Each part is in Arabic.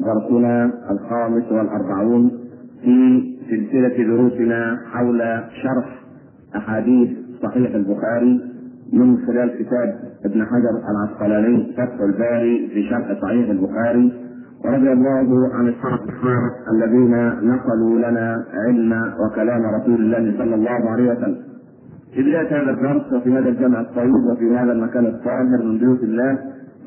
درسنا الخامس والأربعون في سلسلة دروسنا حول شرح أحاديث صحيح البخاري من خلال كتاب ابن حجر العسقلاني فتح الباري في شرح صحيح البخاري ورضي الله عن الصحابة الذين نقلوا لنا علم وكلام رسول الله صلى الله عليه وسلم. في بداية هذا الدرس وفي هذا الجمع الطيب وفي هذا المكان الطاهر من بيوت الله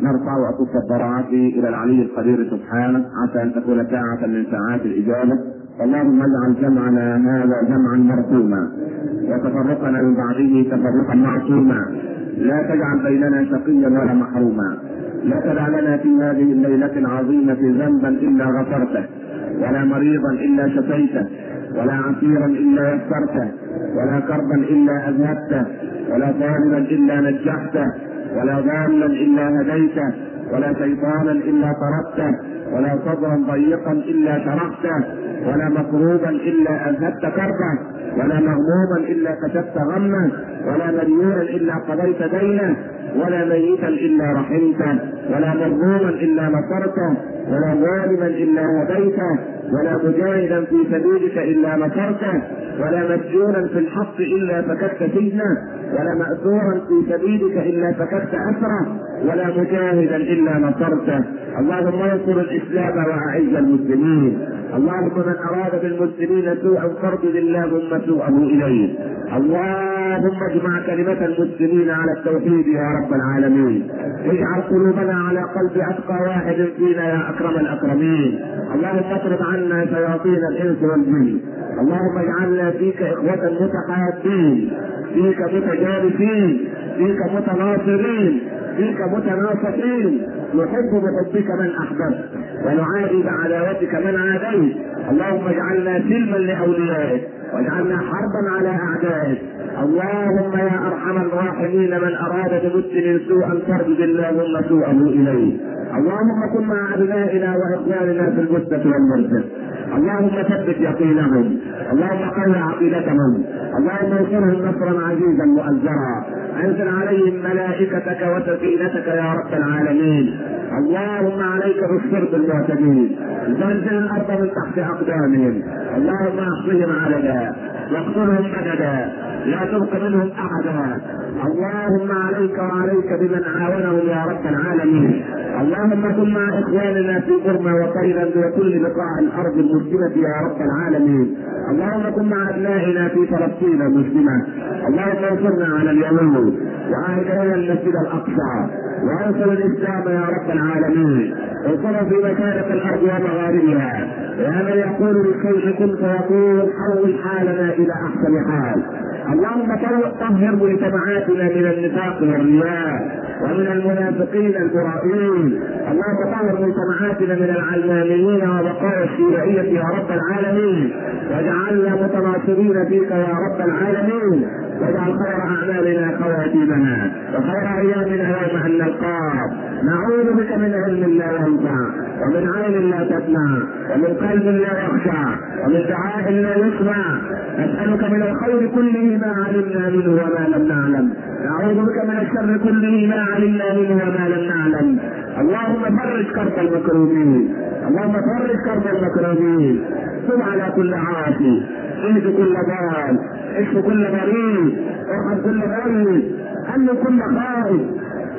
نرفع أكف الضراعات إلى العلي القدير سبحانه عسى أن تكون ساعة من ساعات الإجابة. اللهم اجعل جمعنا هذا جمعا مرحوما وتفرقنا من بعده تفرقا معصوما. لا تجعل بيننا شقيا ولا محروما. لا تدع لنا في هذه الليلة العظيمة ذنبا إلا غفرته ولا مريضا إلا شفيته ولا عسيرا إلا يسرته ولا كربا إلا أذهبته ولا طالبا إلا نجحته. ولا ضالا إلا هديته ولا شيطانا إلا طردته ولا صدرا ضيقا إلا شرحته ولا مكروبا إلا اذهبت كربه ولا مغموما إلا كشفت غمه ولا مديورا إلا قضيت دينه ولا ميتا إلا رحمته ولا مظلوما إلا نصرته ولا ظالما إلا هديته. ولا مجاهدا في سبيلك إلا نصرته ولا مسجونا في الحق إلا فككت سجنه ولا مأسورا في سبيلك إلا فككت اسره ولا مجاهدا إلا نصرته اللهم انصر الإسلام وأعز المسلمين. اللهم من أراد بالمسلمين سوءا فاردد اللهم سوءه إليه. اللهم اجمع كلمة المسلمين على التوحيد يا رب العالمين. اجعل قلوبنا على قلب أتقى واحد فينا يا أكرم الأكرمين. اللهم اطرد عنا شياطين الإنس والجن. اللهم اجعلنا فيك إخوة متحابين فيك متجالسين فيك متناصرين فيك متناصحين نحب بحبك من أحببت ونعادي بعداوتك من عاديت. اللهم اجعلنا سلما لأوليائك. واجعلنا حربا على اعدائك اللهم يا أرحم الراحمين من أراد بمسلم سوءا فاردد اللهم سوءه إليه. اللهم كن مع أبنائنا وإخواننا في البستة والمرسل اللهم ثبت يقينهم. اللهم قوي عقيدتهم. اللهم انصرهم نصرا عزيزا مؤزرا. أنزل عليهم ملائكتك وسكينتك يا رب العالمين. اللهم عليك بالشرب المعتدين. زلزل الأرض من تحت أقدامهم. اللهم احصهم عددا. واقتلهم عددا. لا تبق منهم أحدا. اللهم عليك وعليك بمن عاونهم يا رب العالمين. اللهم كن مع إخواننا في برما وتايلاند وكل بقاع الأرض المسلمة يا رب العالمين. اللهم كن مع أبنائنا في فلسطين المسلمه اللهم انصرنا على اليهود وعاهد لنا المسجد الأقصى. وأنصر الإسلام يا رب العالمين. انصروا في مشارق الأرض ومغاربها. يا من يقول للشيء كن فيقول حول حالنا إلى أحسن حال. اللهم طهر مجتمعاتنا من النفاق والرياء ومن المنافقين المرائين اللهم طهر مجتمعاتنا من العلمانيين وبقايا الشيوعية يا رب العالمين. واجعلنا متناصرين فيك يا رب العالمين. واجعل خير أعمالنا خواتيمنا وخير أيامنا يوم أن نلقاك نعوذ بك من علم لا ينفع ومن عين لا تسمع ومن قلب لا يخشع ومن دعاء لا يسمع. نسألك من الخير كله ما علمنا منه وما لم نعلم. نعوذ بك من الشر كله ما علمنا منه وما لم نعلم. اللهم فرج كرب المكروبين. اللهم فرج كرب المكروبين. تب على كل عاصي. اهد كل ضال. اشف كل مريض. ارحم كل مريض. امن كل خائف.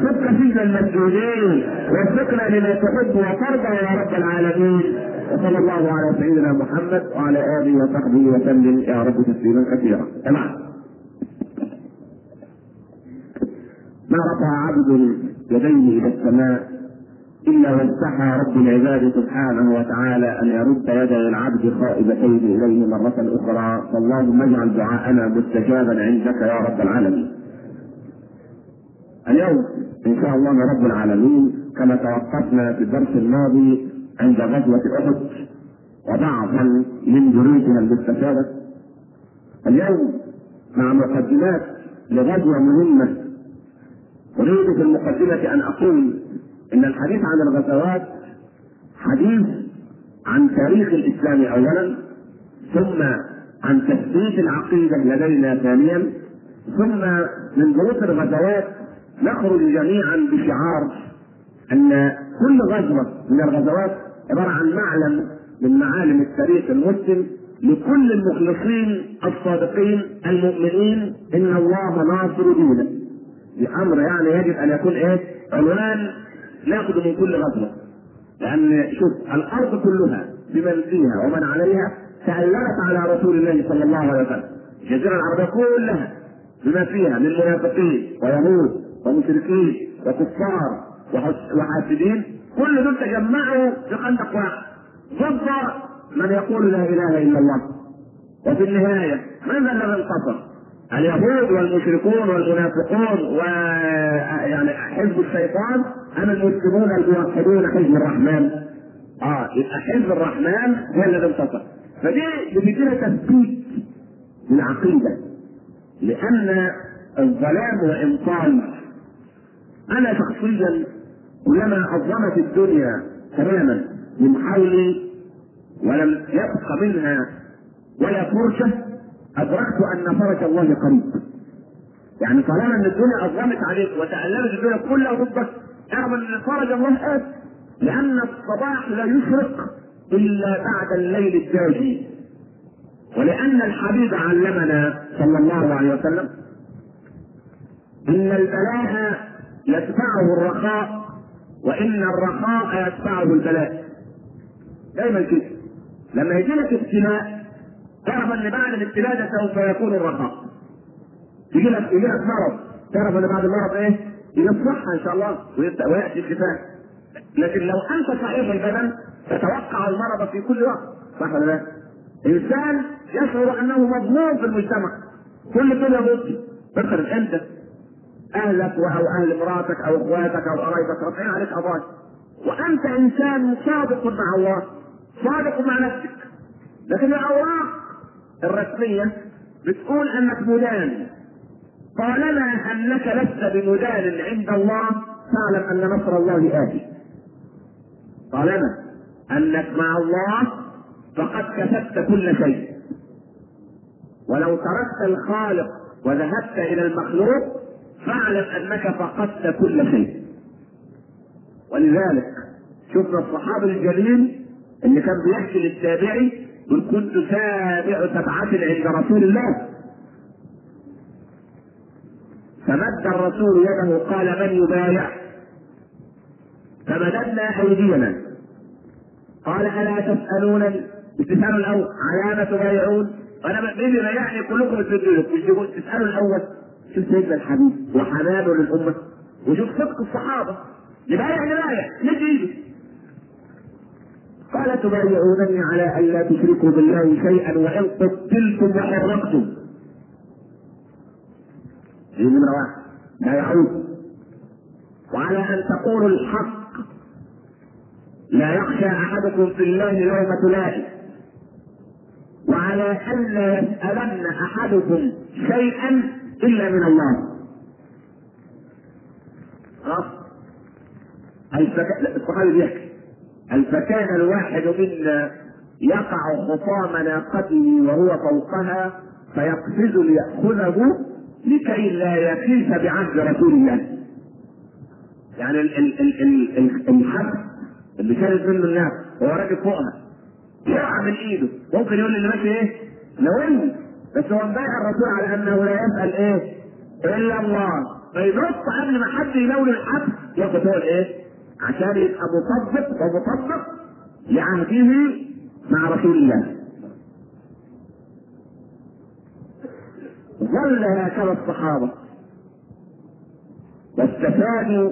فك فينا المسجونين وفقنا لما تحب وترضى يا رب العالمين. وصلى الله على سيدنا محمد وعلى آله وصحبه وسلم. يا رب تسليما كثيرا. تمام. ما رفع عبد يديه إلى السماء إلا واستحى رب العباد سبحانه وتعالى أن يرد يدي العبد خائبتين إليه مرة أخرى فاللهم اجعل دعاءنا مستجابا عندك يا رب العالمين. اليوم إن شاء الله رب العالمين كما توقفنا في الدرس الماضي عند غزوة أحد وبعضا من دروسها المستفادة اليوم مع مقدمات لغزوة مهمة أريد في المقدمة أن أقول إن الحديث عن الغزوات حديث عن تاريخ الإسلام أولا ثم عن تثبيت العقيدة لدينا ثانيا ثم من دروس الغزوات نخرج جميعا بشعار أن كل غزوة من الغزوات عبارة عن معلم من معالم التاريخ المسلم لكل المخلصين الصادقين المؤمنين إن الله ناصر دينه. بامر يعني يجب أن يكون إيه؟ عنوان نأخذ من كل غزوة. لأن شوف الأرض كلها بمن فيها ومن عليها تألمت على رسول الله صلى الله عليه وسلم. الجزيره العربية كلها بما فيها من منافقين ويهود ومشركين وكفار وحاسدين كل دول تجمعوا في خندق واحد ضد من يقول لا إله إلا الله وفي النهاية من الذي انتصر؟ اليهود والمشركون والمنافقون و يعني حزب الشيطان أم المسلمون الموحدون حزب الرحمن؟ آه يبقى حزب الرحمن هو الذي انتصر فدي بتدينا تثبيت للعقيدة لأن الظلام وان طال أنا شخصيا كلما عظمت الدنيا تماما من حولي ولم يبق منها ولا فرشة أدركت أن فرج الله قريب. يعني طالما أن الدنيا أظلمت عليك وتألمت الدنيا كلها ضدك اعلم أن فرج الله اتي لأن الصباح لا يشرق إلا بعد الليل الداجي ولأن الحبيب علمنا صلى الله عليه وسلم إن البلاء يتبعه الرخاء وإن الرخاء يتبعه البلاء. دايما كده. لما يجي لك ابتلاء تعرف أن بعد الابتلاء سوف يكون الرخاء يجي لك يجي لك مرض. تعرف أن بعد المرض إيه؟ يجي إن شاء الله ويأتي الشفاء. لكن لو أنت صحيح البدن تتوقع المرض في كل وقت. صح ولا لا؟ انسان يشعر أنه مظلوم في المجتمع. كل كده ضد افرض أنت أهلك أو أهل مراتك أو إخواتك أو قرايبك رافعين عليك قضايا وأنت إنسان صادق مع الله صادق مع نفسك. لكن الأوراق الرسمية بتقول أنك مدان. طالما أنك لست بمدان عند الله فاعلم أن نصر الله آتي. طالما أنك مع الله فقد كسبت كل شيء. ولو تركت الخالق وذهبت إلى المخلوق فاعلم أنك فقدت كل شيء. ولذلك شفنا الصحابي الجليل اللي كان بيحكي للتابعي يقول كنت سابع سبعة عند رسول الله. فمد الرسول يده قال من يبايع؟ فمددنا أيدينا. قال ألا تسالونني تسالوا الأول على ما تبايعون أنا مين يبايعني كلكم تسالوا تسالوا الأول. شوف سيدنا الحبيب وحنانه للأمة. وشوف صدق الصحابة. يبايع يبايع. مد ايده قال تبايعونني على الا تشركوا بالله شيئا وإن قتلتم وحرقتم. دي نمرة واحد لا يعود وعلى أن تقولوا الحق. لا يخشى أحدكم في الله يوم لائم وعلى أن لا يسألن أحدكم شيئا إلا من الله. خلاص. الصحابي بيحكي. فكان الواحد منا يقع خطام ناقته وهو فوقها فيقفز ليأخذه لكي لا يخيس بعهد رسول الله. يعني ال ال ال ال ال الحبل اللي شالت منه الناس وهو راكب فوقها يقع من إيده ممكن يقول اللي ماشي إيه؟ ناولني بس هو مبايع الرسول على أنه لا يسأل إيه؟ إلا الله فينط قبل ما حد يناول الحبل ياخد هو الايه؟ عشان يبقى مصدق ومطبق لعهده مع رسول الله. ظل هكذا الصحابة. واستفادوا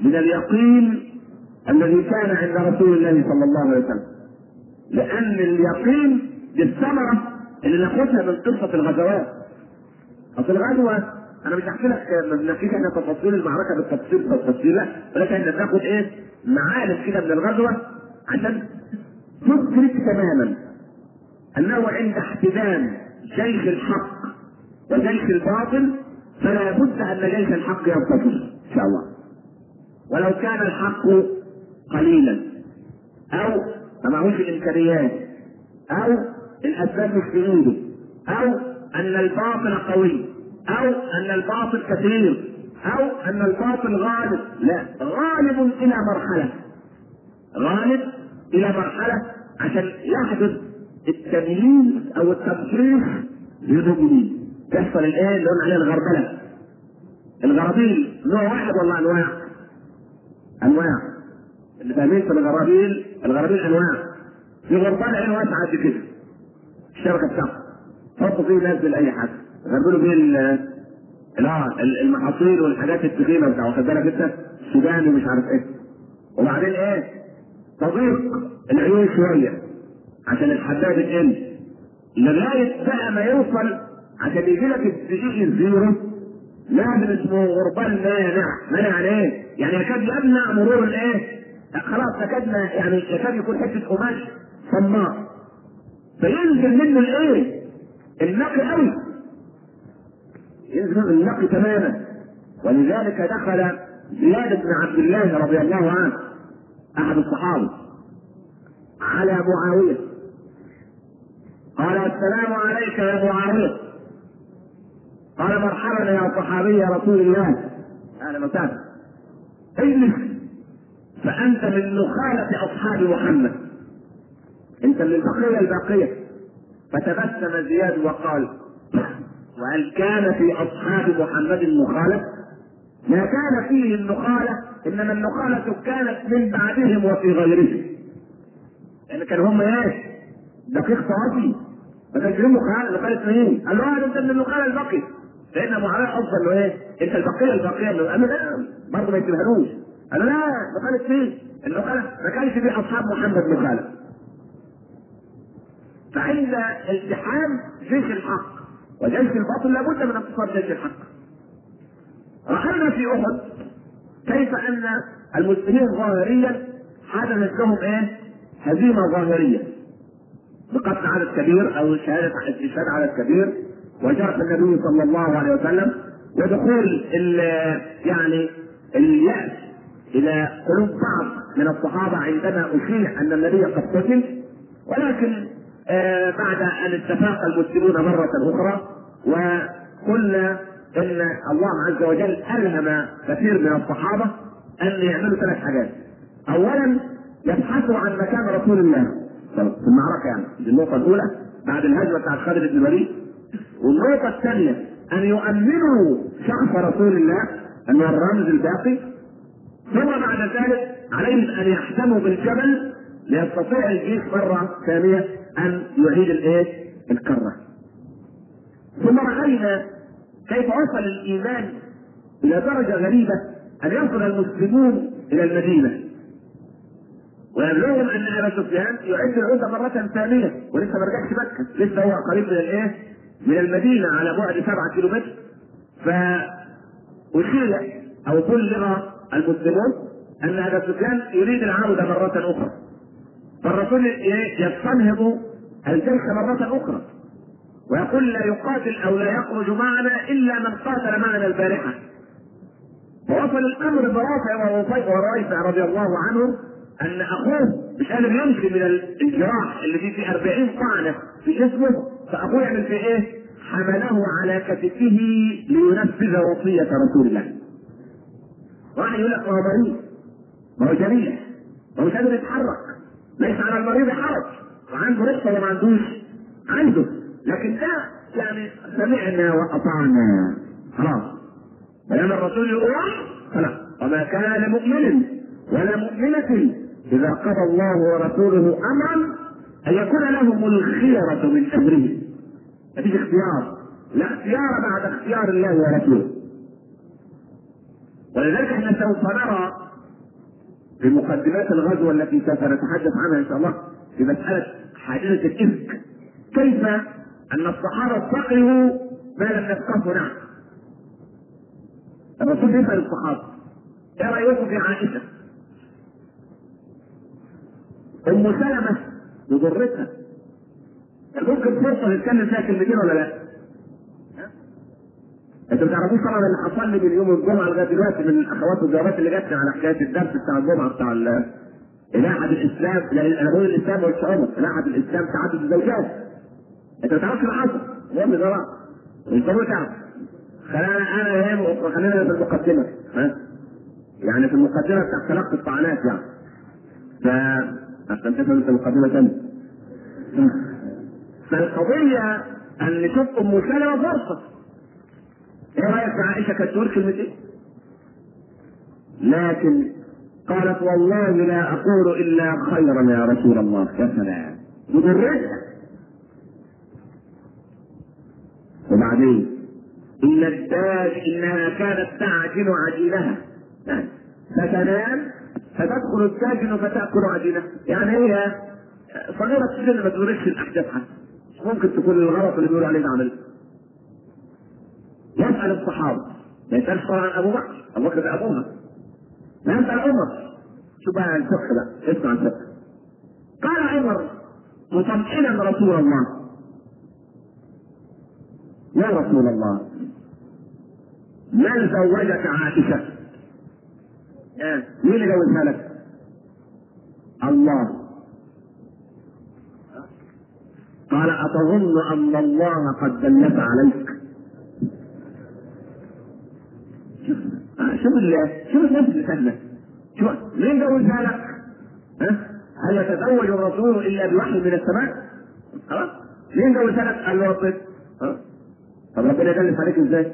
من اليقين الذي كان عند رسول الله صلى الله عليه وسلم. لأن اليقين دي الثمرة اللي ناخدها من قصة الغزوات. أصل الغزوة أنا مش هحكي لك بنحكيش إحنا تفاصيل المعركة بالتفصيل بالتفصيل لا ولكن إحنا بناخد إيه؟ معالم كده من الغزوة عشان تدرك تماما. انه عند احتدام جيش الحق وجيش الباطل فلا بد أن جيش الحق ينتصر إن شاء الله. ولو كان الحق قليلا أو ما معهوش الإمكانيات أو الأسباب مش في أو أن الباطل قوي. أو أن الباطل كثير أو أن الباطل غالب. لا غالب إلى مرحلة. غالب إلى مرحلة عشان يحدث التمييز أو التمحيص للمؤمنين. يحصل الايه اللي قلنا عليه الغربلة. الغرابيل نوع واحد ولا أنواع؟ أنواع. اللي فاهمين في الغرابيل الغرابيل أنواع. في غربال عين واسعة قد كده. الشبكة بتاعته. حطوا فيه نزل أي حاجة. غربلوا لا المحاصيل والحاجات التخينه بتاع واخد بالك انت؟ السودان ومش عارف إيه. وبعدين إيه؟ تضيق العيون شوية عشان الحداد تقل لغاية بقى ما يوصل عشان يجي لك الدقيق الزيرو لازم اسمه غربال مانع. مانع يعني إيه؟ يعني يكاد يمنع مرور الايه؟ خلاص يكاد ما- يعني يكاد يكون حتة قماش صماء. فينزل منه الايه؟ النقي قوي. ينزل النقي تماما. ولذلك دخل زياد بن عبد الله رضي الله عنه أحد الصحابة على معاويه قال السلام عليك يا معاويه قال مرحبا يا صحابي رسول الله. أهلا وسهلا اجلس. فأنت من نخالة أصحاب محمد. أنت من البقية الباقية. فتبسم زياد وقال وهل كان في أصحاب محمد مخالف؟ ما كان فيه النخالة إنما النخالة كانت من بعدهم وفي غيرهم لأن كانوا هم إيه؟ دقيق صافي ما كانش لهم مخالف مخالف مين؟ قال له ده أنت من النخالة البقي لأن معاويه افضل له إيه؟ أنت البقية البقية قال له لا برضه ما يكتبهالوش قال له لا مخالف مين؟ النخالة ما كانش في أصحاب محمد مخالف فعند التحام جيش الحق وجيش الباطل لابد من انتصار جيش الحق رأينا في أحد كيف أن المسلمين ظاهريا حدثت لهم إيه؟ هزيمة ظاهرية بقتل عدد كبير أو شهادة استشهاد عدد كبير وجرح النبي صلى الله عليه وسلم ودخول يعني اليأس إلى قلوب بعض من الصحابة عندما أشيع أن النبي قد قتل ولكن بعد أن اتفاق المسلمون مرة أخرى وقلنا إن الله عز وجل الهم كثير من الصحابة أن يعملوا ثلاث حاجات. اولا يبحثوا عن مكان رسول الله في المعركه يعني دي النقطة الأولى بعد الهجمه بتاعت خالد بن الوليد. والنقطة الثانية أن يؤمنوا شخص رسول الله انه الرمز الباقي ثم بعد ذلك عليهم أن يحتموا بالجبل ليستطيع الجيش مرة ثانية أن يعيد الايه؟ الكرة. ثم رأينا كيف وصل الإيمان إلى درجة غريبة أن يصل المسلمون إلى المدينة ويبلغهم أن ابا سفيان يعد العده مرة ثانية ولسه ما رجعش مكة لسه هو قريب من الايه؟ من المدينة على بعد سبعة كيلو متر فأشير أو بلغ المسلمون أن ابا سفيان يريد العودة مرة أخرى فالرسول إيه؟ يستنهض الجيش مرة أخرى ويقول لا يقاتل أو لا يخرج معنا إلا من قاتل معنا البارحة ووصل الأمر برافع ورافع رضي الله عنه أن أخوه مش قادر يمشي من الجراح اللي فيه في 40 طعنة في جسمه فأخوه يعمل في إيه؟ حمله على كتفه لينفذ وصية رسول الله. واحد يقول لك ما هو مريض ما هو جريح ما هو قادر يتحرك ليس على المريض حرج. وعنده رخصه ولا ما عندوش؟ عنده. لكن ده يعني سمعنا وأطعنا. خلاص. بيان الرسول يقول خلاص وما كان لمؤمن ولا مؤمنة إذا قضى الله ورسوله أمرا أن يكون لهم الخيرة من أمره مفيش اختيار. لا اختيار بعد اختيار الله ورسوله. ولذلك إحنا سوف نرى في مقدمات الغزوة التي سوف نتحدث عنها إن شاء الله في مسألة حادثة الإفك كيف أن الصحابة فقهوا ما لم يفقهوا نعم الرسول يسأل الصحابة إيه رأيكم في عائشة؟ أم سلمة بضرتها ممكن فرصة نتكلم فيها كلمتين ولا لا؟ أنتوا ما تعرفوش طبعا اللي حصل لي من يوم الجمعة لغاية دلوقتي من الأخوات والجوابات اللي جاتني على حكاية الدرس بتاع الجمعة بتاع ال- إلاحة الإسلام يعني أنا بقول الإسلام مش عمر. إلاحة الإسلام تعدد الزوجات. أنت ما تعرفش اللي حصل. المهم ده بقى مش ضروري تعرف خلينا أنا يهم خلينا في المقدمة. ها؟ يعني في المقدمة بتاع تلقي الطعنات يعني. ف عشان تفهم أنت المقدمه تاني فالقضية ان نشوف أم سلمة فرصة. إيه رايك في عائشة كانت تقول كلمتين لكن قالت والله لا أقول إلا خيرا يا رسول الله يا سلام. مدرسه وبعدين إن الداج إنها كانت تعجن عجينها. فتنام فتدخل الساجن فتأكل عجينة. يعني هي صغيرة السن ما تدركش الاحداث حتى ممكن تكون الغلط اللي بيقولوا عليه ده عمليه يسأل الصحابة. ما يسألش طبعا أبو بكر. أبو بكر ده ابوها لا يسال عمر شو بقى الفقه بقى اسمع الفقه. قال عمر مطمئنا رسول الله. يا رسول الله من زوجك عائشة؟ مين اللي جوزها لك؟ الله. قال أتظن أن الله قد دلت عليك؟ شوف شوف اللي سهلة شوف مين جوزها لك؟ ها؟ هل يتزوج الرسول إلا بوحي من السماء؟ خلاص؟ مين جوزها لك؟ قال له ربنا طب ربنا يدلس عليك إزاي؟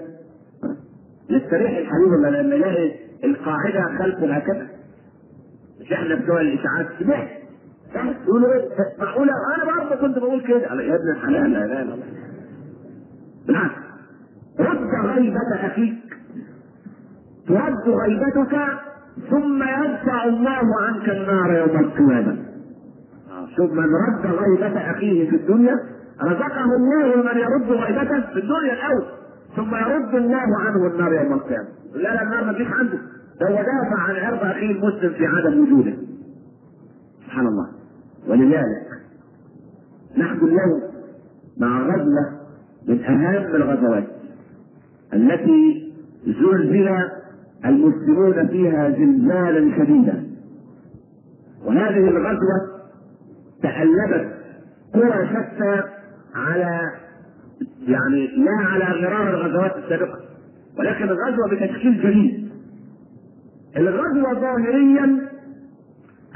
يستريح الحبيب لما نلاقي القاعدة خلف هكذا مش إحنا بتوع الإشاعات. سمعت يقولوا إيه؟ معقولة؟ أنا برضه كنت بقول كده. يا ابن الحلال لا لا لا بالعكس. رد غيبة أخيك. ترد غيبتك ثم يدفع الله عنك النار يوم القيامة. شوف من رد غيبة أخيه في الدنيا رزقه الله من يرد غيبته في الدنيا الأول ثم يرد الله عنه النار يوم القيامة. لا لا النار ما تجيش عنده. ده هو دافع عن عرض أخيه المسلم في عدم وجوده. سبحان الله. ولذلك نحن اليوم مع غزوة من أهم الغزوات التي زلزل المسلمون فيها زلزالا شديدا. وهذه الغزوة تألبت قوى شتى على يعني لا على غرار الغزوات السابقة. ولكن الغزوة بتشكيل جديد. الغزوة ظاهريا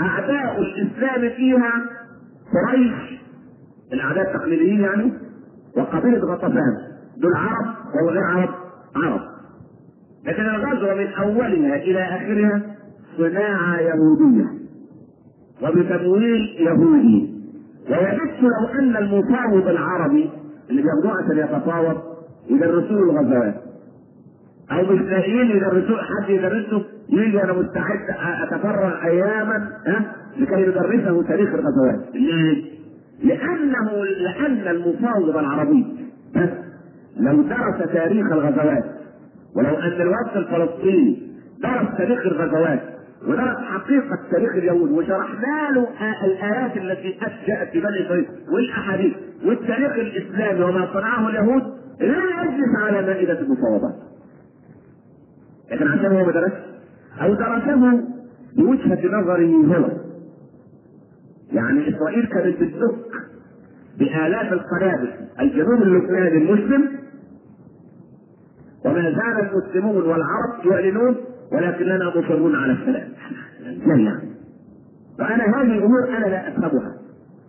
أعداء الإسلام فيها قريش الأعداء التقليديين يعني وقبيلة غطفان. دول عرب والغير عرب عرب. لكن الغزوة من أولها إلى آخرها صناعة يهودية وبتمويل يهودي. ويحس لو أن المفاوض العربي اللي بياخدوه عشان يتفاوض يدرسوه الغزوات. أو مش لاقيين يدرسوه حد يدرسه يجي أنا مستعد اتفرغ اياما ها؟ لكي يدرسه تاريخ الغزوات. ليه؟ لأنه لأن المفاوض العربي لو درس تاريخ الغزوات ولو أن الوفد الفلسطيني درس تاريخ الغزوات ودرس حقيقة تاريخ اليهود وشرحنا له الآيات التي في بني إسرائيل والأحاديث والتاريخ الإسلامي وما صنعه اليهود لا يجلس على مائدة المفاوضات. لكن عشان هو ما درسش أو درسه بوجهة نظره هو. يعني إسرائيل كانت بتدق بآلاف القنابل الجنوب اللبناني المسلم وما زال المسلمون والعرب يعلنون ولكننا مصرون على السلام. لا يعني وأنا هذه الأمور أنا لا أفهمها.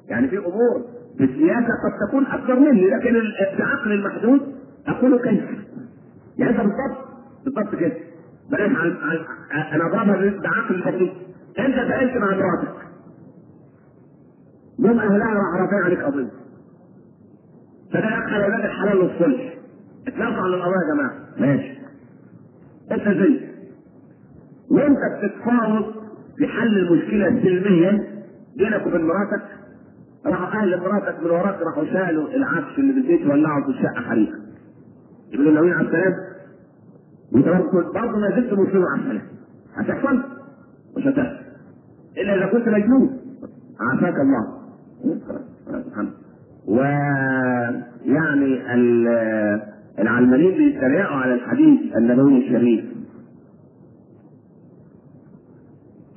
يعني في أمور في السياسة قد تكون أكثر مني لكن بعقل المحدود أقول كيف؟ يعني انت بالضبط بالضبط كده بلاش عن أنا اضربها بعقل البسيط أنت سالت مع مراتك. أهلها راح رافعين عليك قضيه فده أولاد الحلال للصلح اتنافوا على القضايا يا جماعة. ماشي. أنت زي. وأنت بتتفاوض في حل المشكلة سلميا بينك وبين مراتك. راحوا أهل مراتك من وراك راحوا شالوا العفش اللي بالبيت ولعوا في الشقة حريقه يقولوا ناويين على السلام؟ وانت برضه ما زلت مسلم على السلام. هتحصل؟ مش هتحصل. إلا إذا كنت مجنون. عافاك الله. سبحانه ويعني العلمانيين بيتريقوا على الحديث النبوي الشريف.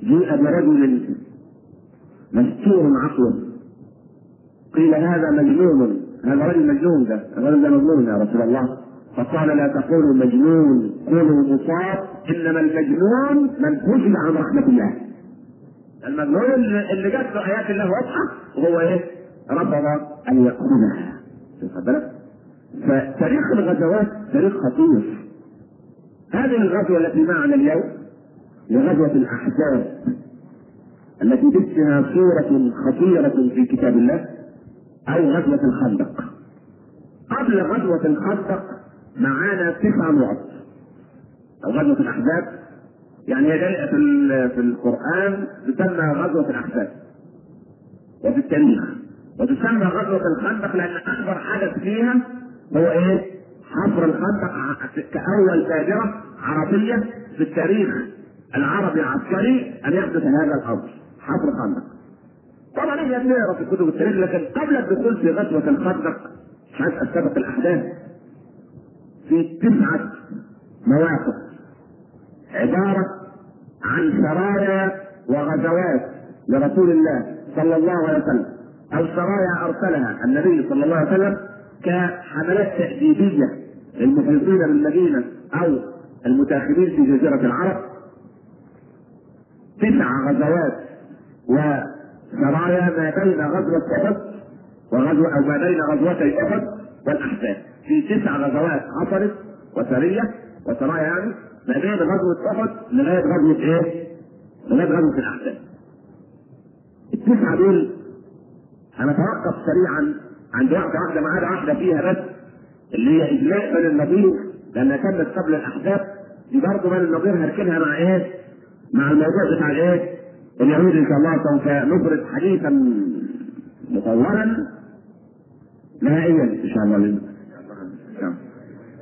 جيء برجل مستور عقله. قيل هذا مجنون هذا رجل مجنون ده الرجل ده مجنون يا رسول الله. فقال لا تقولوا مجنون قولوا مصاب إنما المجنون من فجل عن رحمة الله. المجنون اللي جات له آيات الله واضحة وهو إيه؟ رفض أن ياخذها واخد؟ فتاريخ الغزوات تاريخ خطير. هذه الغزوة التي معنا اليوم هي غزوه الأحزاب التي باسمها صورة خطيرة في كتاب الله أو غزوة الخندق. قبل غزوة الخندق معانا تسع نقط أو غزوة الأحزاب يعني هي في ال- في القرآن تسمى غزوة الأحزاب. وفي التاريخ. وتسمى غزوة الخندق لأن أكبر حدث فيها هو إيه؟ حفر الخندق ع- كاول تاجرة عربية في التاريخ العربي العسكري أن يحدث هذا الامر حفر الخندق طبعا إحنا بنقرأ في كتب التاريخ لكن قبل الدخول في غزوة الخندق مش عايز استبق الأحداث في تسعة مواقف. عبارة عن سرايا وغزوات لرسول الله صلى الله عليه وسلم. أو سرايا أرسلها النبي صلى الله عليه وسلم كحملات تأديبية للمحيطين بالمدينة أو المتأخرين في جزيرة العرب تسع غزوات وسرايا ما بين غزوة أحد وغزوة أو ما بين غزوتي أحد والأحزاب في تسع غزوات حصلت وسرية وسرايا يعني ما بين غزوة أحد لغاية غزوة إيه؟ لغاية غزوة الأحزاب. التسعة دول هنتوقف سريعا عند واحدة ما عدا واحدة فيها بس اللي هي إجلاء بني النضير لأنها كانت قبل الأحزاب دي برضه بني النضير هركنها مع إيه؟ مع الموضوع بتاع الإيه؟ اليهود إن شاء الله سوف نفرد حديثا مطولا نهائيا إن شاء الله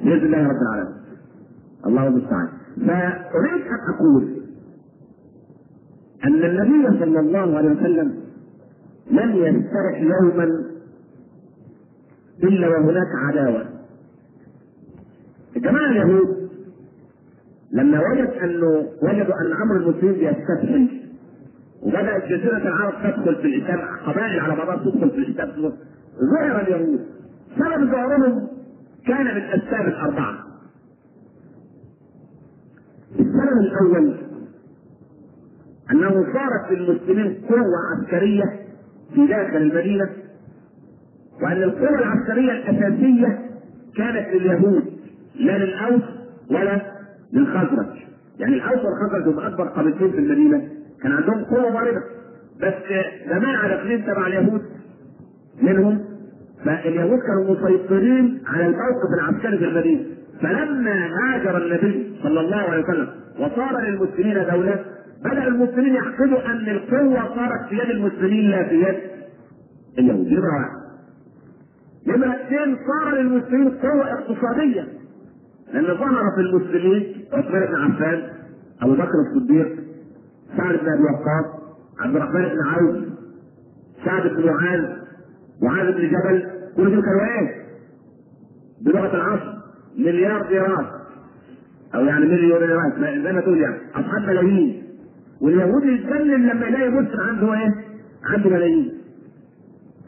بإذن الله رب العالمين. الله المستعان فأريد أن أقول أن النبي صلى الله عليه وسلم لم يسترح يوما إلا وهناك عداوة. الجماعة اليهود لما وجد أنه وجدوا أن أمر المسلمين بيستفحل وبدأت جزيرة العرب تدخل في الإسلام قبائل على بعضها تدخل في الإسلام ظهر اليهود. سبب ظهورهم كان من الأسباب الأربعة. السبب الأول أنه صارت للمسلمين قوة عسكرية في داخل المدينة وأن القوه العسكرية الأساسية كانت لليهود لا للأوس ولا للخزرج. يعني الأوس والخزرج هم أكبر قبيلتين في المدينة. كان عندهم قوة ضاربة. بس جماعة داخلين تبع اليهود منهم فاليهود كانوا مسيطرين على الموقف العسكري في المدينة. فلما هاجر النبي صلى الله عليه وسلم وصار للمسلمين دولة بدأ المسلمين يعقدوا أن القوة صارت في يد المسلمين لا في يد اليهود. نمرة واحد. نمرة اثنين صار للمسلمين قوة اقتصادية لأن ظهر في المسلمين عثمان بن عفان أبو بكر الصديق سعد بن أبي وقاص عبد الرحمن بن عوف سعد بن معاذ معاذ بن جبل كل دول كانوا إيه؟ بلغة العصر مليار دينار أو يعني مليونيرات زي ما تقول يعني أصحاب ملايين واليهودي يتكلم لما يلاقي مسلم عنده إيه؟ عنده ملايين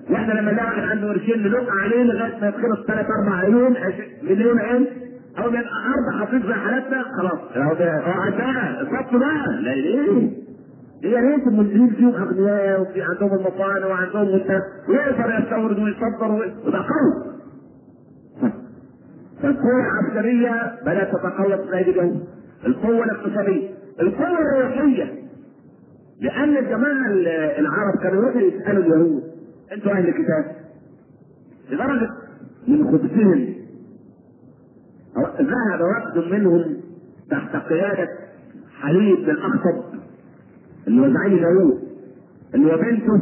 وإحنا لما واحد عنده قرشين نلوك عليه لغاية ما يتخلص ثلاث أربع مليون مليون إيه؟ أو من ارض حفيظ زي حالتنا خلاص. هو ده هو عندها صف بقى لا ليه؟ هي ريت المسلمين فيهم أغنياء وفي عندهم المصانع وعندهم منتج ويقدر يستورد ويصدر ويبقى قوي. فالقوة العسكرية بدأت تتقوى في نادي الجو. القوة الاقتصادية. القوة الروحية. لأن الجماعة العرب كانوا يروحوا يسألوا اليهود. أنتوا أهل الكتاب لدرجة من خبثهم ذهب وفد منهم تحت قيادة حليب بن أخطب اللي هو زعيم اليهود اللي هو بنته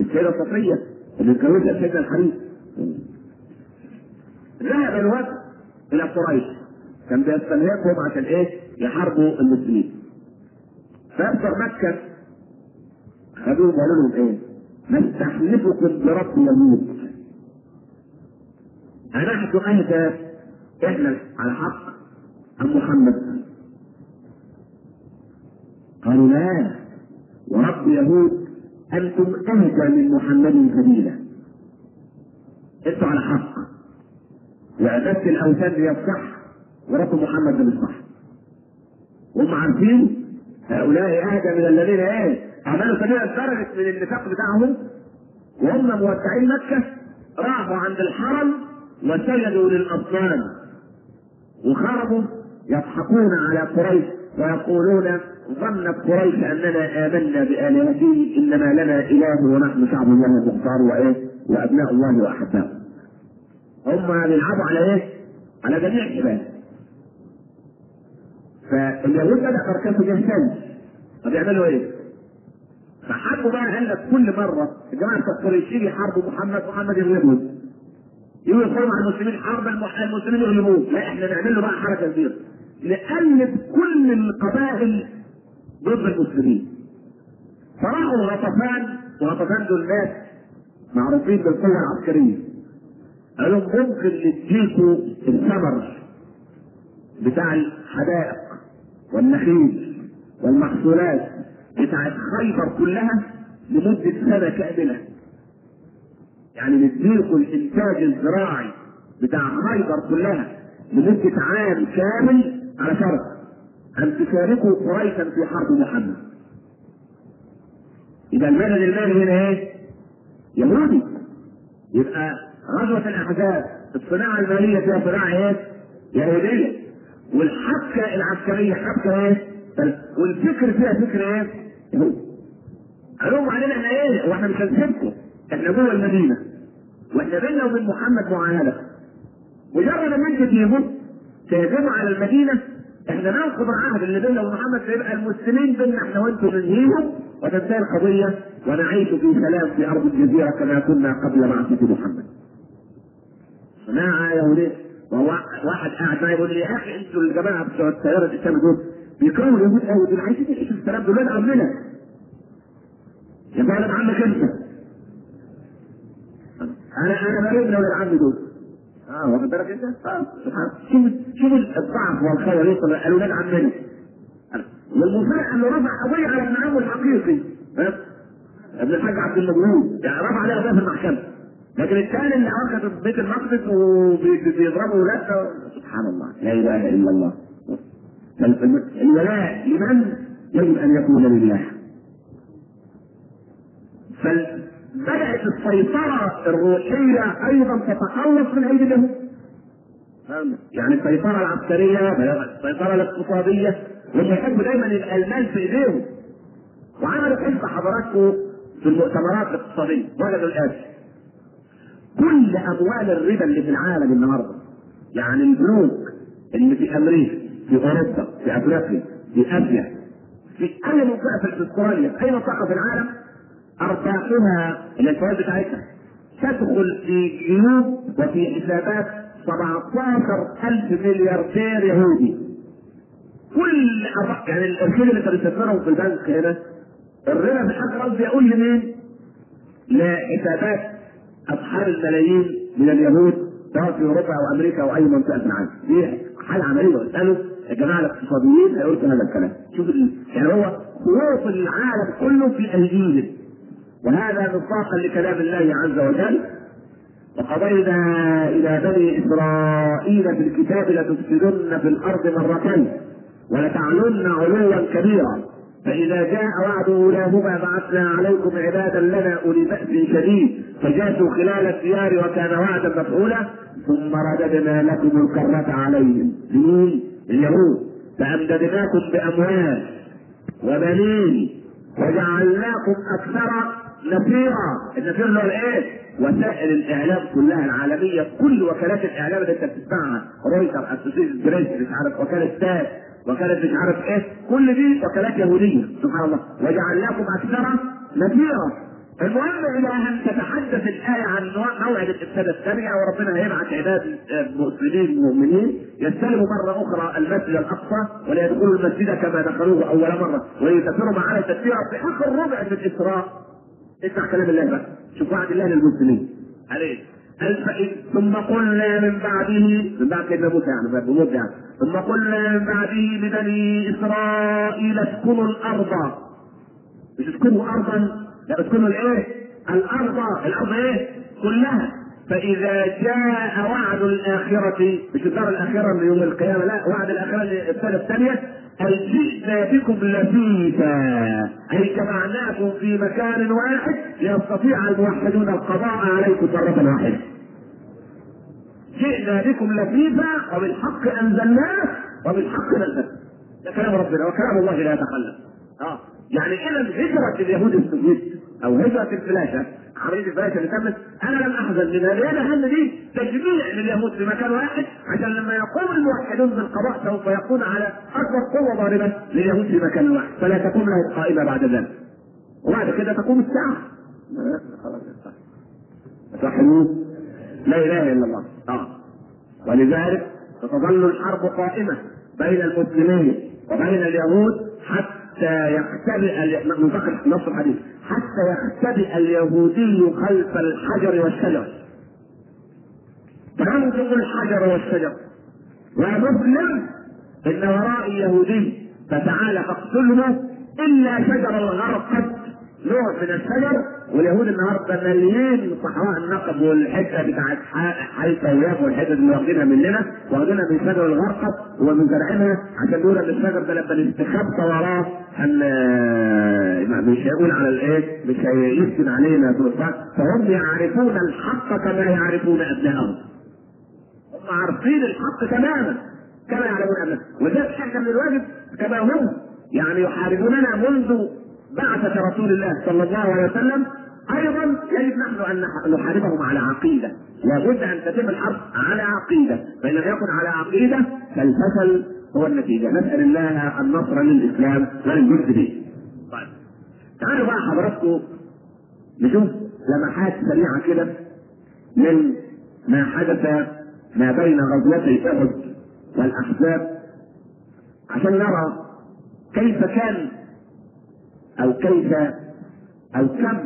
السيدة صفية اللي اتجوزها سيدنا الحبيب ذهب الوفد إلى قريش كان بيستنهقهم عشان إيه؟ يحاربوا المسلمين. فيبصر مكة خدوهم وقالوا لهم إيه؟ نستحلفكم برب يموت. أنحن أهدى إحنا على حق أم محمد؟ قالوا لا ورب يهود أنتم أهدى من محمد سبيلا. أنتم على حق. وعبادة الأوثان هي الصح ورب محمد ده الصح. هم عارفين هؤلاء أهدى من الذين إيه؟ عملوا سبيل درجة من النفاق بتاعهم وهم مودعين مكة راحوا عند الحرم وسجدوا للأصنام وخرجوا يضحكون على قريش ويقولون ظنت قريش أننا آمنا بالهته إنما لنا إله ونحن شعب الله المختار وإيه وأبناء الله واحباؤه. هم بيلعبوا على إيه؟ على جميع العباد. فاليهود بدا بركاته جهتين طب يعملوا إيه؟ فحبوا بقى قال لك كل مرة. الجماعة بتوع قريش يجي يحاربوا محمد محمد يغلبهم. يجوا يقوموا على المسلمين حرب المسلمين يغلبوه، لا إحنا نعمل له بقى حركة كبيرة. نقلب كل القبائل ضد المسلمين. فراحوا غطفان وغطفان دول ناس معروفين بالقوة العسكرية. قالوا ممكن نديكوا الثمر بتاع الحدائق والنخيل والمحصولات. بتاعت خيبر كلها لمدة سنة كاملة يعني نديكوا الإنتاج الزراعي بتاع خيبر كلها لمدة عام كامل على شرط أن تشاركوا قريشا في حرب محمد. إذا المدد المالي هنا إيه؟ يهودي. يبقى غزوة الأحزاب الصناعة المالية فيها صناعة إيه؟ يهودية. والحبكة العسكرية حبكة إيه؟ والفكر فيها فكر إيه؟ لهم علينا إحنا إيه؟ وإحنا مش هنسيبكم. إحنا جوه المدينة. وإحنا بيننا وبين محمد معاهدة. مجرد ما انت تيجوا تهجموا على المدينة إحنا ننقض العهد اللي بيننا وبين محمد فيبقى المسلمين بيننا إحنا وأنتم ننهيهم وتنتهي القضية ونعيش في سلام في أرض الجزيرة كما كنا قبل بعثه محمد. صناعة يهوديه وهو واحد قاعد معايا يقول لي يا أخي أنتوا الجماعة بتوع التيار الاسلامي دول بيكرهوا اليهود قوي دول عايزين يعيشوا في السلام دول ولاد عمنا. يا ولد عمك أنت. أنا أنا من ولاد عمي دول. آه واخد بالك أنت؟ آه سبحان شوف شوف الضعف والخير يوصل قالوا لنا عمنا والمفاجاه انه رفع قضيه على ابن عمه الحقيقي؟ ابن الحاج عبد المجنون يعني رفع عليه قضية في المحكمة لكن الثاني اللي واخد بيت المقدس وبيضربوا ولاده سبحان الله لا إله إلا الله الولاء لمن يجب أن يكون لله. فبدات السيطرة الروحية أيضا تتخلص من ايدي اليهود يعني السيطرة العسكرية السيطرة الاقتصادية هم يحبوا دايما يبقى المال في إيديهم. وعملوا حزب حضراتكم في المؤتمرات الاقتصادية وجدوا الاتي كل أموال الربا اللي في العالم النهارده يعني البنوك اللي في أمريكا في أوروبا في أفريقيا في أسيا في أي منطقة في استراليا في أي منطقة في العالم أرباحها الفوائد بتاعتها تدخل في جيوب وفي حسابات 17 ألف ملياردير يهودي. كل يعني القرشين اللي كانوا يسافرهم في البنك هنا الربا في حق قصدي يقول لمين؟ لحسابات أصحاب الملايين من اليهود سواء في أوروبا أو أمريكا أو أي منطقة في العالم. دي حالة عملية واسألوا الجماعة الاقتصاديين هيقولوا هذا الكلام. شوف يعني هو خروج العالم كله في أيديهم وهذا مصداقا لكلام الله عز وجل. وقضينا إلى بني إسرائيل في الكتاب لتفسدن في الأرض مرتين ولتعلن علوا كبيرا. فإذا جاء وعد أولاهما بعثنا عليكم عبادا لنا أولي بأس شديد. فجاسوا خلال الديار وكان وعدا مفعولا. ثم رددنا لكم الكرة عليهم؟ اليهود فأمددناكم بأموال وبنين وجعلناكم أكثر نفيرا. النفير اللي هو الإيه؟ وسائل الإعلام كلها العالمية. كل وكالات الإعلام اللي أنت بتسمعها. رويتر Associated Press مش عارف وكالة تاس وكالة مش عارف إيه. كل دي وكالات يهودية سبحان الله. وجعلناكم أكثر نفيرا. المهم إلى أن تتحدث الآية عن موعد الابتداء الثانية وربنا هيبعث عباد المسلمين المؤمنين يستلموا مرة أخرى المسجد الأقصى وليدخلوا المسجد كما دخلوه أول مرة وليتبروا ما علوا تتبيرا في آخر ربع في الاسراء اسمع كلام الله بقى شوف وعد الله للمسلمين. عليه. ثم قلنا من بعده من بعد سيدنا موسى يعني بموت يعني. ثم قلنا من بعده لبني إسرائيل اسكنوا الأرض. مش اسكنوا ارضا. اسكنوا الايه؟ الأرض الأرض إيه؟ كلها فإذا جاء وعد الآخرة مش الدار الآخرة من يوم القيامة لا وعد الآخرة السنة الثانية أي جئنا بكم لفيفا أي جمعناكم في مكان واحد ليستطيع الموحدون القضاء عليكم مرة واحدة. جئنا بكم لفيفا وبالحق أنزلناه وبالحق نزلناه. ده كلام ربنا وكلام الله لا يتخلف. آه يعني إذا هجرة اليهود السوفيت أو هجرة الفلاشة عملية الفلاشة اللي تمت أنا لم أحزن منها لأن أهم دي تجميع لليهود في مكان واحد عشان لما يقوم الموحدون بالقضاء سوف يكون على أكبر قوة ضاربة لليهود في مكان واحد. فلا تكون له قائمة بعد ذلك. وبعد كده تقوم الساعة. صحيح لا إله إلا الله. آه. ولذلك ستظل الحرب قائمة بين المسلمين وبين اليهود حتى يختبئ نص الحديث. حتى يختبئ اليهودي خلف الحجر والشجر. فينظر الحجر والشجر. ومسلم إن ورائي يهودي فتعالى فاقتله إلا شجر الغرقد نوع من الشجر واليهود النهارده مليين صحراء النقب والحته بتاعت حيفا ويافا والحته اللي واخدينها مننا واخدينها من شجر الغرقد ومن زرعنا عشان نقول ان الشجر ده لما نستخبى وراه ان مش هيقول على الإيه؟ مش هيسكن علينا فهم يعرفون الحق كما يعرفون أبنائهم. هم عارفين الحق تماما كما يعلمون أبنائهم وذلك إحنا من الواجب كما هم يعني يحاربوننا منذ بعثة رسول الله صلى الله عليه وسلم أيضا يجب نحن أن نحاربهم على عقيدة. لابد أن تتم الحرب على عقيدة. فإن لم يكن على عقيدة فالفشل هو النتيجة. نسأل الله النصر للإسلام وللمسلمين طيب. تعالوا بقى حضراتكم نشوف لمحات سريعة كده من ما حدث ما بين غزوتي أحد والأحزاب عشان نرى كيف كان أو كيف أو كم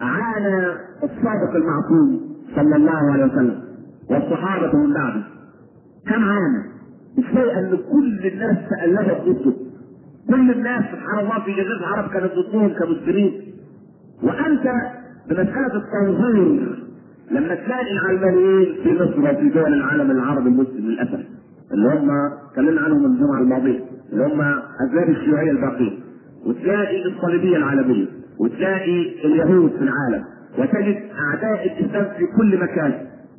عانى الصادق المعصوم صلى الله عليه وسلم والصحابة من بعده. كم عانى؟ إزاي ان كل الناس تألفت ضده. كل الناس سبحان الله في جزيرة العرب كانت ضدهم كمسلمين. وأنت بمسألة التنظير لما تلاقي العلمانيين في مصر وفي دول العالم العربي المسلم للأسف. اللي هم اتكلمنا عنهم الجمعة الماضية اللي هم أسباب الشيوعية الباقية. وتلاقي الصليبية العالمية وتلاقي اليهود في العالم وتجد أعداء الإسلام في كل مكان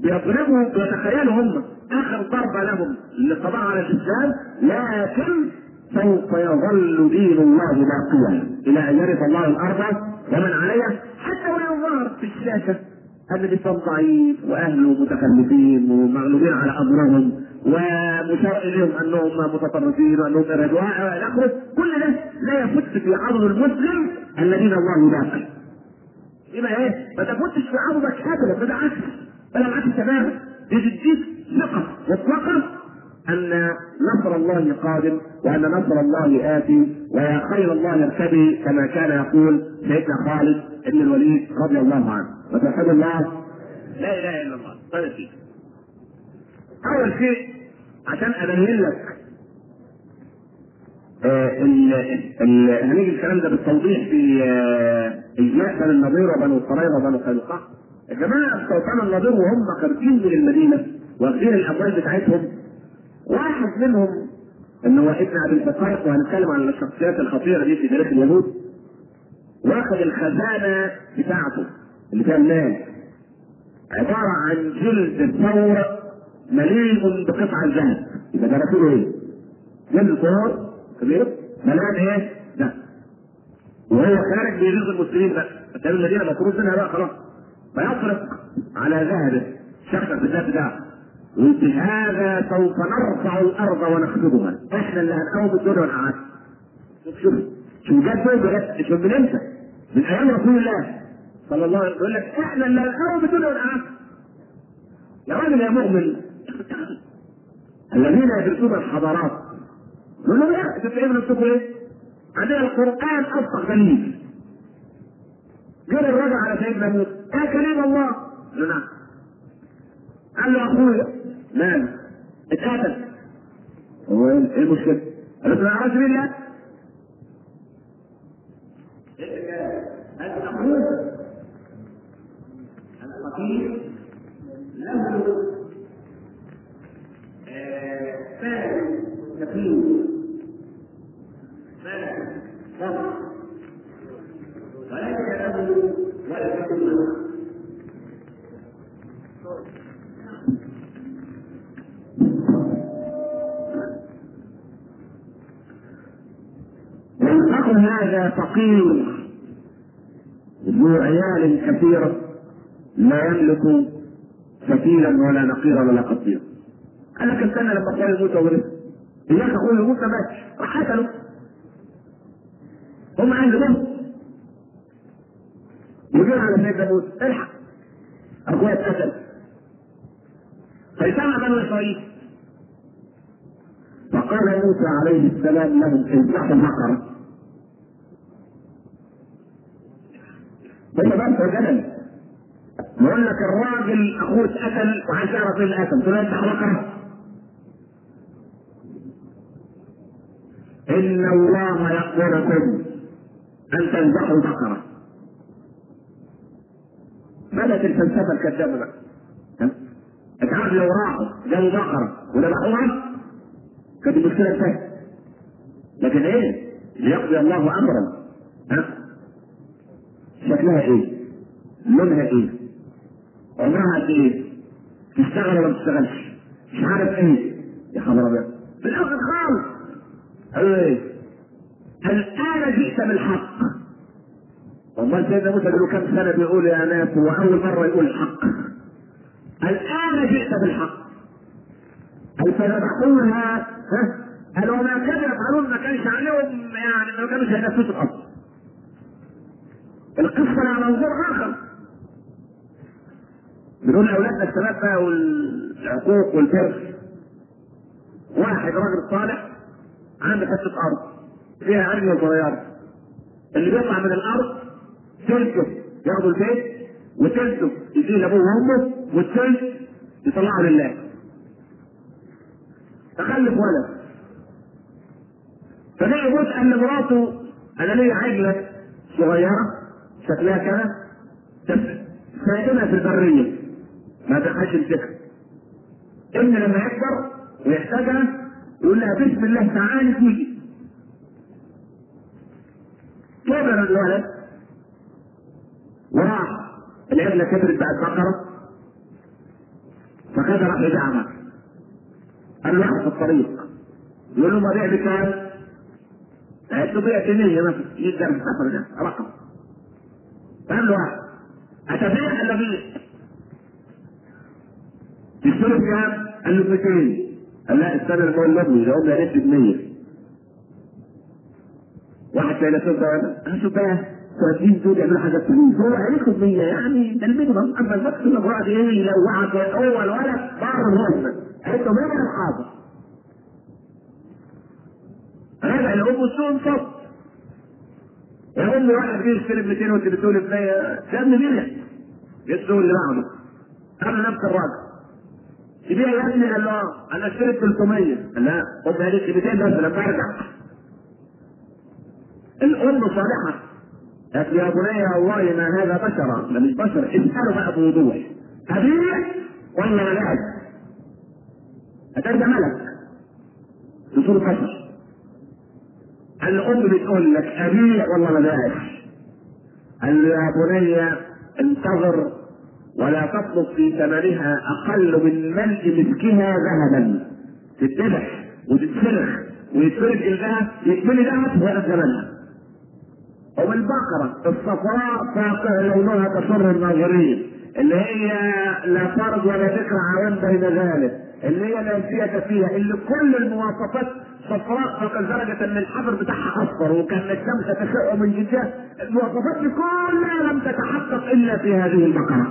بيضربوا ويتخيلوا هم. آخر ضربة لهم للقضاء على الإسلام لكن سوف يظل دين الله باقيا. إلى أن يرث الله الأرض ومن عليها حتى ولو ظهر في الشاشة أن الإسلام ضعيف وأهله متخلفين ومغلوبين على أمرهم. ومشار اليهم أنهم متطرفين وأنهم ارهابيين إلى اخره كل ده لا يفت في عضد المسلم الذين الله باقي يبقى إيه؟ ما تفوتش في عضدك ابدا بالعكس بل العكس تماما بتديك ثقة مطلقة أن نصر الله قادم وأن نصر الله آتي ويا خير الله اركبي كما كان يقول سيدنا خالد بن الوليد رضي الله عنه. وتوحد الله لا إله إلا الله. طيب. اول شيء عشان أبين لك. آه هنيجي الكلام ده بالتوضيح في آه إجماع بني النضير وبنو قريظه وبنو قينقاع الجماعه بتوع بني النضير وهم خارجين من المدينة واخدين الاموال بتاعتهم. واحد منهم إن هو ابن أبي الفقارق وهنتكلم عن الشخصيات الخطيرة دي في تاريخ اليهود. واخد الخزانة بتاعته اللي فيها المال. عبارة عن جلد ثور مليء بقطع الذهب. يبقى ده رسول إيه؟ ثور كبير. مليان إيه؟ ده. وهو خارج بيغيظ المسلمين بقى. فكان المدينة مفروض منها بقى خلاص. فيطرق على ذهبه شخص الذهب بتاعه وانت هذا سوف نرفع الأرض ونخفضها. إحنا اللي هنقوم الدنيا ونقعدها شوف شوف. شوف جاب فين بجد. شوف من إمتى؟ من أيام رسول الله صلى الله عليه وسلم. يقول لك إحنا اللي هنقوم الدنيا ونقعدها يا راجل يا مؤمن. الذين يدرسون الحضارات يقول له لا أنتوا بنكتبوا إيه؟ عندنا القرآن أصدق دليل. جاب الرجل على سيدنا موسى يا كريم الله. قال له نعم. قال له أخويا. مال اتقتل. هو إيه؟ المشكلة؟ قال له ما أعرفش مين لا اخوه الفقير الدين هذا فقير ذو عيال كثيرة لا يملك كفيلا ولا نقيرا ولا قصيرا. أنا كنت أنا لما كان يموت أولد اياك اخويا يموت ما ماتش راح قتله هم عندهم يجي على سيدنا موسى الحق. أخويا اتقتل. فاجتمع بنو إسرائيل. فقال موسى عليه السلام لهم اذبحوا بقره هم بس جدل بقول لك الراجل اخوه اتقتل إيه اللي قتل تقول له اذبح بقره الله يأمركم أن تذبحوا بقره بدأت الفلسفة الكذابه بقى. عارف لو راحوا جابوا بقره وذبحوها كانت المشكلة انتهت لكن إيه؟ ليقضي الله أمرا. ها؟ شكلها إيه؟ لونها إيه؟ عمرها قد إيه؟ تشتغل ولا ما تشتغلش؟ مش عارف إيه. يا خبر أبيض. في الآخر خالص. إيه؟ الآن جئت بالحق. أمال سيدنا موسى له كم سنة بيقول يا ناس هو أول مرة يقول الحق. الآن جئت بالحق. فذبحوها ها قال وما كانوا يفعلون ما كانش عليهم يعني ما كانوش هينفذوا الاصل القصة لها منظور آخر. بنقول لأولادنا الشباب بقى والعقوق والبر واحد راجل صالح عنده حتة أرض. فيها عجله صغيره اللي بيطلع من الأرض تلته ياخدوا البيت وتلته يجي لابوه وأمه والثلث يطلعه لله. تخلف ولد. يموت قال لمراته أنا ليا عجلة صغيرة شكلها كده ساكنها في البرية. ما تخش الفكر ابن لما يكبر ويحتاجها يقول لها بسم الله تعالي تيجي كبر الولد وراح العجله كبرت بعد فخد راح قال له واحد في الطريق. يقول له ببيع بكام؟ قالت له بيع جنيه مثلا يقدر السفر ده. رقم. قال له هتبيع ولا بيع؟ تشتري بكام؟ قال له 200 قال لا استنى لما أقول لابني. ده قلنا قالت ب 100 واحد ده أنا شوف بقى 30 دول يعملوا حاجة فلوس هو هياخد 100 يعني ده المينيمم اما الماكسيمم المراد إيه يلوعك هو الولد بره الهزمه قالت له 100 حاضر. رجع لامه السوق صف يا امي واحد جه يشتري ب 200 وانت بتقول ب 100 يا ابني بيع السوق اللي بعده قال نفس الراجل. تبيع يا ابني قال له أنا اشتري ب 300 قال لا قالت لي 200 بس لما ارجع الأم صالحة. قالت يا بني والله ما هذا بشرا. ده مش بشر اساله بقى بوضوح أبيع ولا ملاك هترجع ملك. تصير بشر الأم بتقول لك أبيع ولا ملاك قال له يا بني انتظر ولا تطلب في ثمنها أقل من ملء مسكها ذهبا. تتذبح وتتسرخ ويتفرد الذهب يتملي ذهب ويأخذ ثمنها وبالبقرة الصفراء فاقع لونها تسر الناظرين اللي هي لا فرد ولا ذكر عوام بين ذلك اللي هي ناسية فيها اللي كل المواصفات صفراء فوق درجة إن الحجر بتاعها أصفر وكان الشمس تشع من جدها المواصفات دي كلها لم تتحقق إلا في هذه البقرة.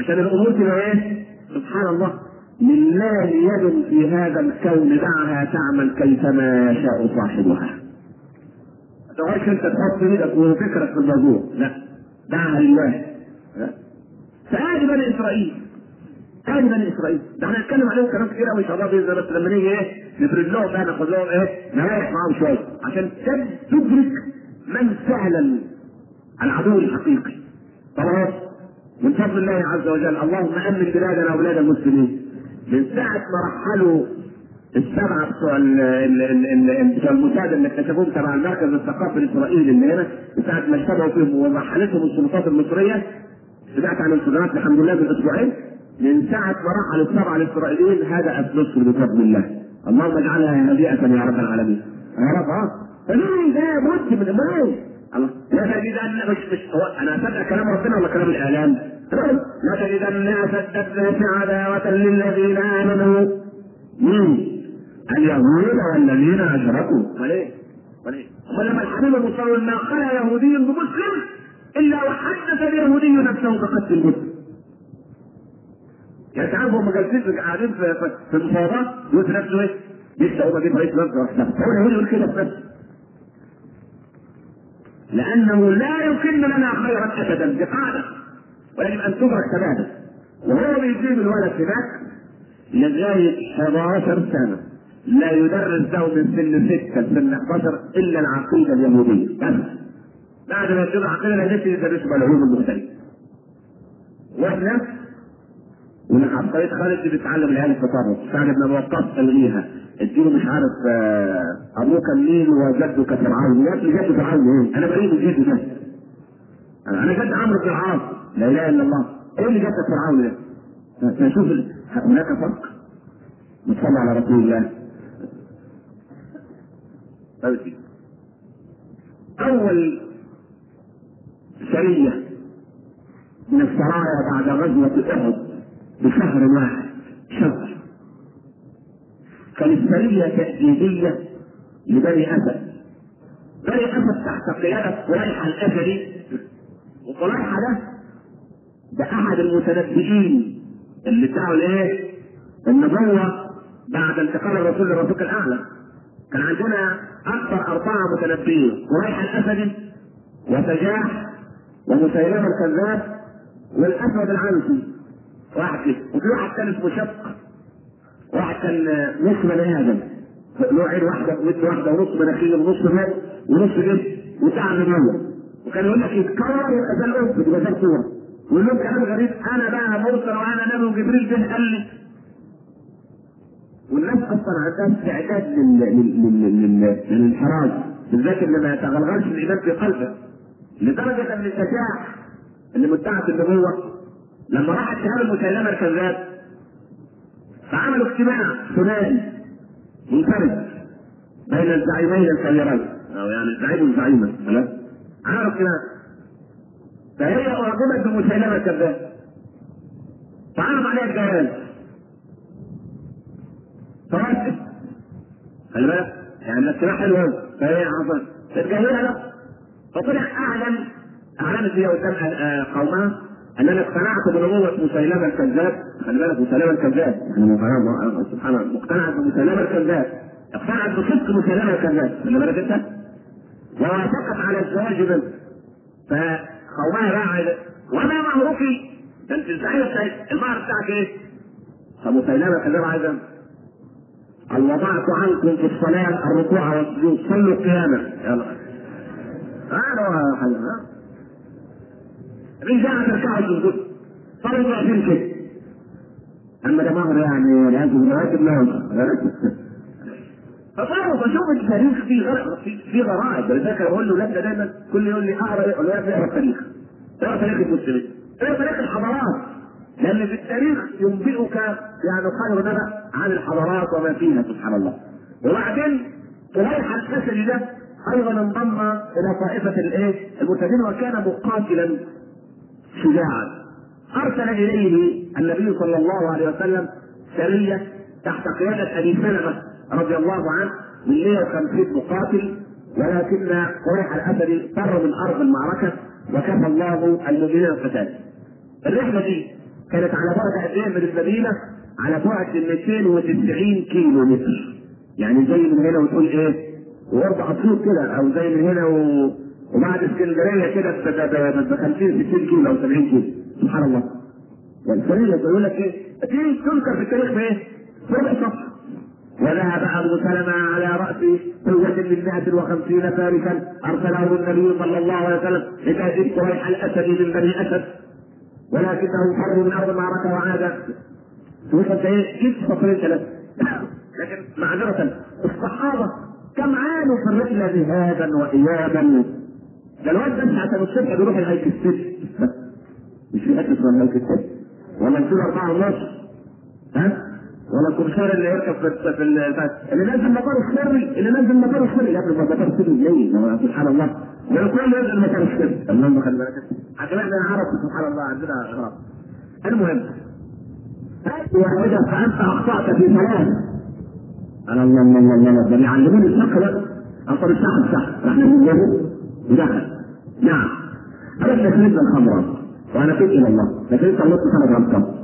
عشان الأمور تبقى إيه؟ سبحان الله. لله يد في هذا الكون دعها تعمل كيفما يشاء صاحبها. تقعدش انت تحط إيدك وفكرك في الموضوع لا دعها لله. فهذه بني إسرائيل. هذه بني إسرائيل. ده إحنا هنتكلم عليهم كلام كتير قوي إن شاء الله بإذن الله. بس لما نيجي إيه؟ نفرد لهم بقى ناخد لهم إيه؟ نريح معاهم شوية. عشان تدرك من فعلا العدو الحقيقي. خلاص؟ من فضل الله عز وجل. اللهم أمن بلادنا وبلاد المسلمين. من ساعة ما رحلوا السبعه بتوع بتوع المساعدة اللي اكتشفوهم تبع المركز الثقافي الاسرائيلي اللي هنا ساعه ما اشتبهوا فيهم ومحلتهم السلطات المصرية. سمعت عن الصدمات الحمد لله من أسبوعين من ساعة ما رحل السبعه الإسرائيليين هدأت مصر بفضل الله. اللهم اجعلها هادئة يا رب العالمين. يا رب آه فمين ده بد من الله. لا تجدن مش مش هو أنا أصدق كلام ربنا ولا كلام الإعلام؟ لا تجدن اشد الناس عداوة للذين آمنوا؟ اليهود والذين أشركوا وليه؟ وليه؟ ولما الحبيب المصور ما خلا يهودي بمسلم إلا وحدث اليهودي نفسه بقتل المسلم يعني تعرف هم جالسين قاعدين في في, المفاوضات يقول في نفسه إيه؟ لسه هو بجيب رئيس مصر هو اليهودي يقول كده في نفسه لأنه لا يكن لنا خيرا ابدا دي قاعدة ويجب أن تدرك تماما وهو بيجيب الولد هناك لغاية 11 سنة لا يدرس له من سن 6 لسن 11 إلا العقيدة اليهودية. بس. بعد ما يدرس العقيده اليهودية يدرسوا العلوم المختلفة. وإحنا من عبقرية خالد بيتعلم العيال التطرف سعد بن وقاص تلغيها اديله مش عارف آه، أبوك النيل وجدك فرعون. يا ابني جد فرعون إيه؟ أنا بعيد من ده. أنا جد عمرو بن العاص. لا إله إلا الله. إيه اللي جدك فرعون ده؟ فشوف ال- هناك فرق. نصلي على رسول الله. طيب. أول سرية من السرايا بعد غزوة أحد بشهر واحد شهر كانت سرية تأديبيه لبني أسد بني أسد تحت قيادة قريحة الاسدي وقريحة ده ده أحد المتنبئين اللي ادعوا الإيه؟ النبوة بعد انتقال الرسول للرفيق الأعلى كان عندنا أكثر أربعة متنبئين قريحه الاسدي وسجاح ومسيلمه الكذاب والاسود العنسي واحد وفي واحد كان اسمه شق. واحد كان نص بني آدم. له عين واحدة ودن واحدة ونص مناخير ونص مال ونص جسم وتعب من وكان يقول لك يتكرر يبقى ده الأنثى يبقى ده الصورة ويقول لهم كلام غريب أنا بقى مرسل وأنا نبي وجبريل جه قال لي والناس أصلا عندها استعداد لل... لل... لل... لل... للانحراف بالذات اللي ما يتغلغلش الايمان في قلبه. لدرجة أن الشجاع اللي مدعى في النبوه لما راح اتهام مسيلمه الكذاب فعملوا اجتماع ثنائي منفرد بين الزعيمين الكبيرين. أو يعني الزعيم والزعيمه خلاص عملوا اجتماع. فهي اعجبت بمسيلمه الكذاب. فعرض عليها الجواز فوافقت خلي بالك يعني الاجتماع حلو فهي عصر تتجاهلها لا فطلع اعلن اعلنت هي قدام آه، قومها أنا اقتنعت بنبوه مسيلمه الكذاب خلي بالك مسيلمه الكذاب يعني مقتنعة- سبحان الله. مقتنعت بمسيلمه الكذاب اقتنعت بصدق مسيلمه الكذاب خلي بالك أنت. ووافقت على الزواج منه. فقومها بقى وما ده أنت الزعيم بتاعت المهر بتاعك إيه؟ فمسيلمه الكذاب عايزه قال وضعت عنكم في الصلاة الركوع والسجود صلوا قياما يلا. قالوا حاجة رجع تركعوا السجود صلوا واقفين كده أما ده مهر يعني لازم راتب لهم. فطلعوا بشوف التاريخ في غرائب في, في غرائب. ولذلك بقول له لا دايما كل يقول لي اقرا اقرأ التاريخ اقرأ تاريخ المسلمين. اقرأ تاريخ الحضارات. لأن في التاريخ ينبئك يعني خير نبأ عن الحضارات وما فيها سبحان الله. وبعدين طليحة الاسدي ده أيضا انضم إلى طائفة الايه المرتدين وكان مقاتلا شجاعا. أرسل إليه النبي صلى الله عليه وسلم سرية تحت قيادة أبي سلمة رضي الله عنه من 150 مقاتل ولكن قريح الاسدي فر من أرض المعركة وكفى الله المؤمنين القتال. الرحلة دي كانت على بعد قد إيه من المدينة؟ على بعد 290 كيلو متر. يعني زي من هنا وتقول إيه؟ وأربع اسيوط كده أو زي من هنا و... وبعد اسكندرية كده ب 50 60 كيلو أو 70 كيلو سبحان الله. والسريه بيقول لك إيه؟ دي تذكر في التاريخ بإيه؟ ربع صفحه. وذهب أبو سلمة على رأس قوة من 150 فارسا أرسله النبي صلى الله عليه وسلم لتهديد قريش الأسد من بني أسد ولكنه خرج من ارض المعركه وعاد تقول انت إيه جبت سطرين ثلاثة لكن معذرة الصحابة كم عانوا في الرحلة ذهابا وايابا ده الواد بس عشان الصبح بيروح الهيك الست مش في حتة اسمها الهيك الست ولا نصير اربعه ونص. ها؟ ولا الكمسار اللي يركب في في ال- اللي نازل مطار السري اللي نازل مطار يا ابني مطار السري ليه؟ ما سبحان الله. ده الكل ينزل مطار السري اللهم خلي بالك. عشان إحنا عرب سبحان الله عندنا اغراض المهم. واذا فأنت أخطأت في ثلاث أنا الله الله الله الله. ده بيعلموني الفقه بقى. اصل السحر السحر راح نقول ودخل. نعم. أنا تكليف الخمره وأنا تبت إلى الله. لكن أنت الله سبحانه وتعالى.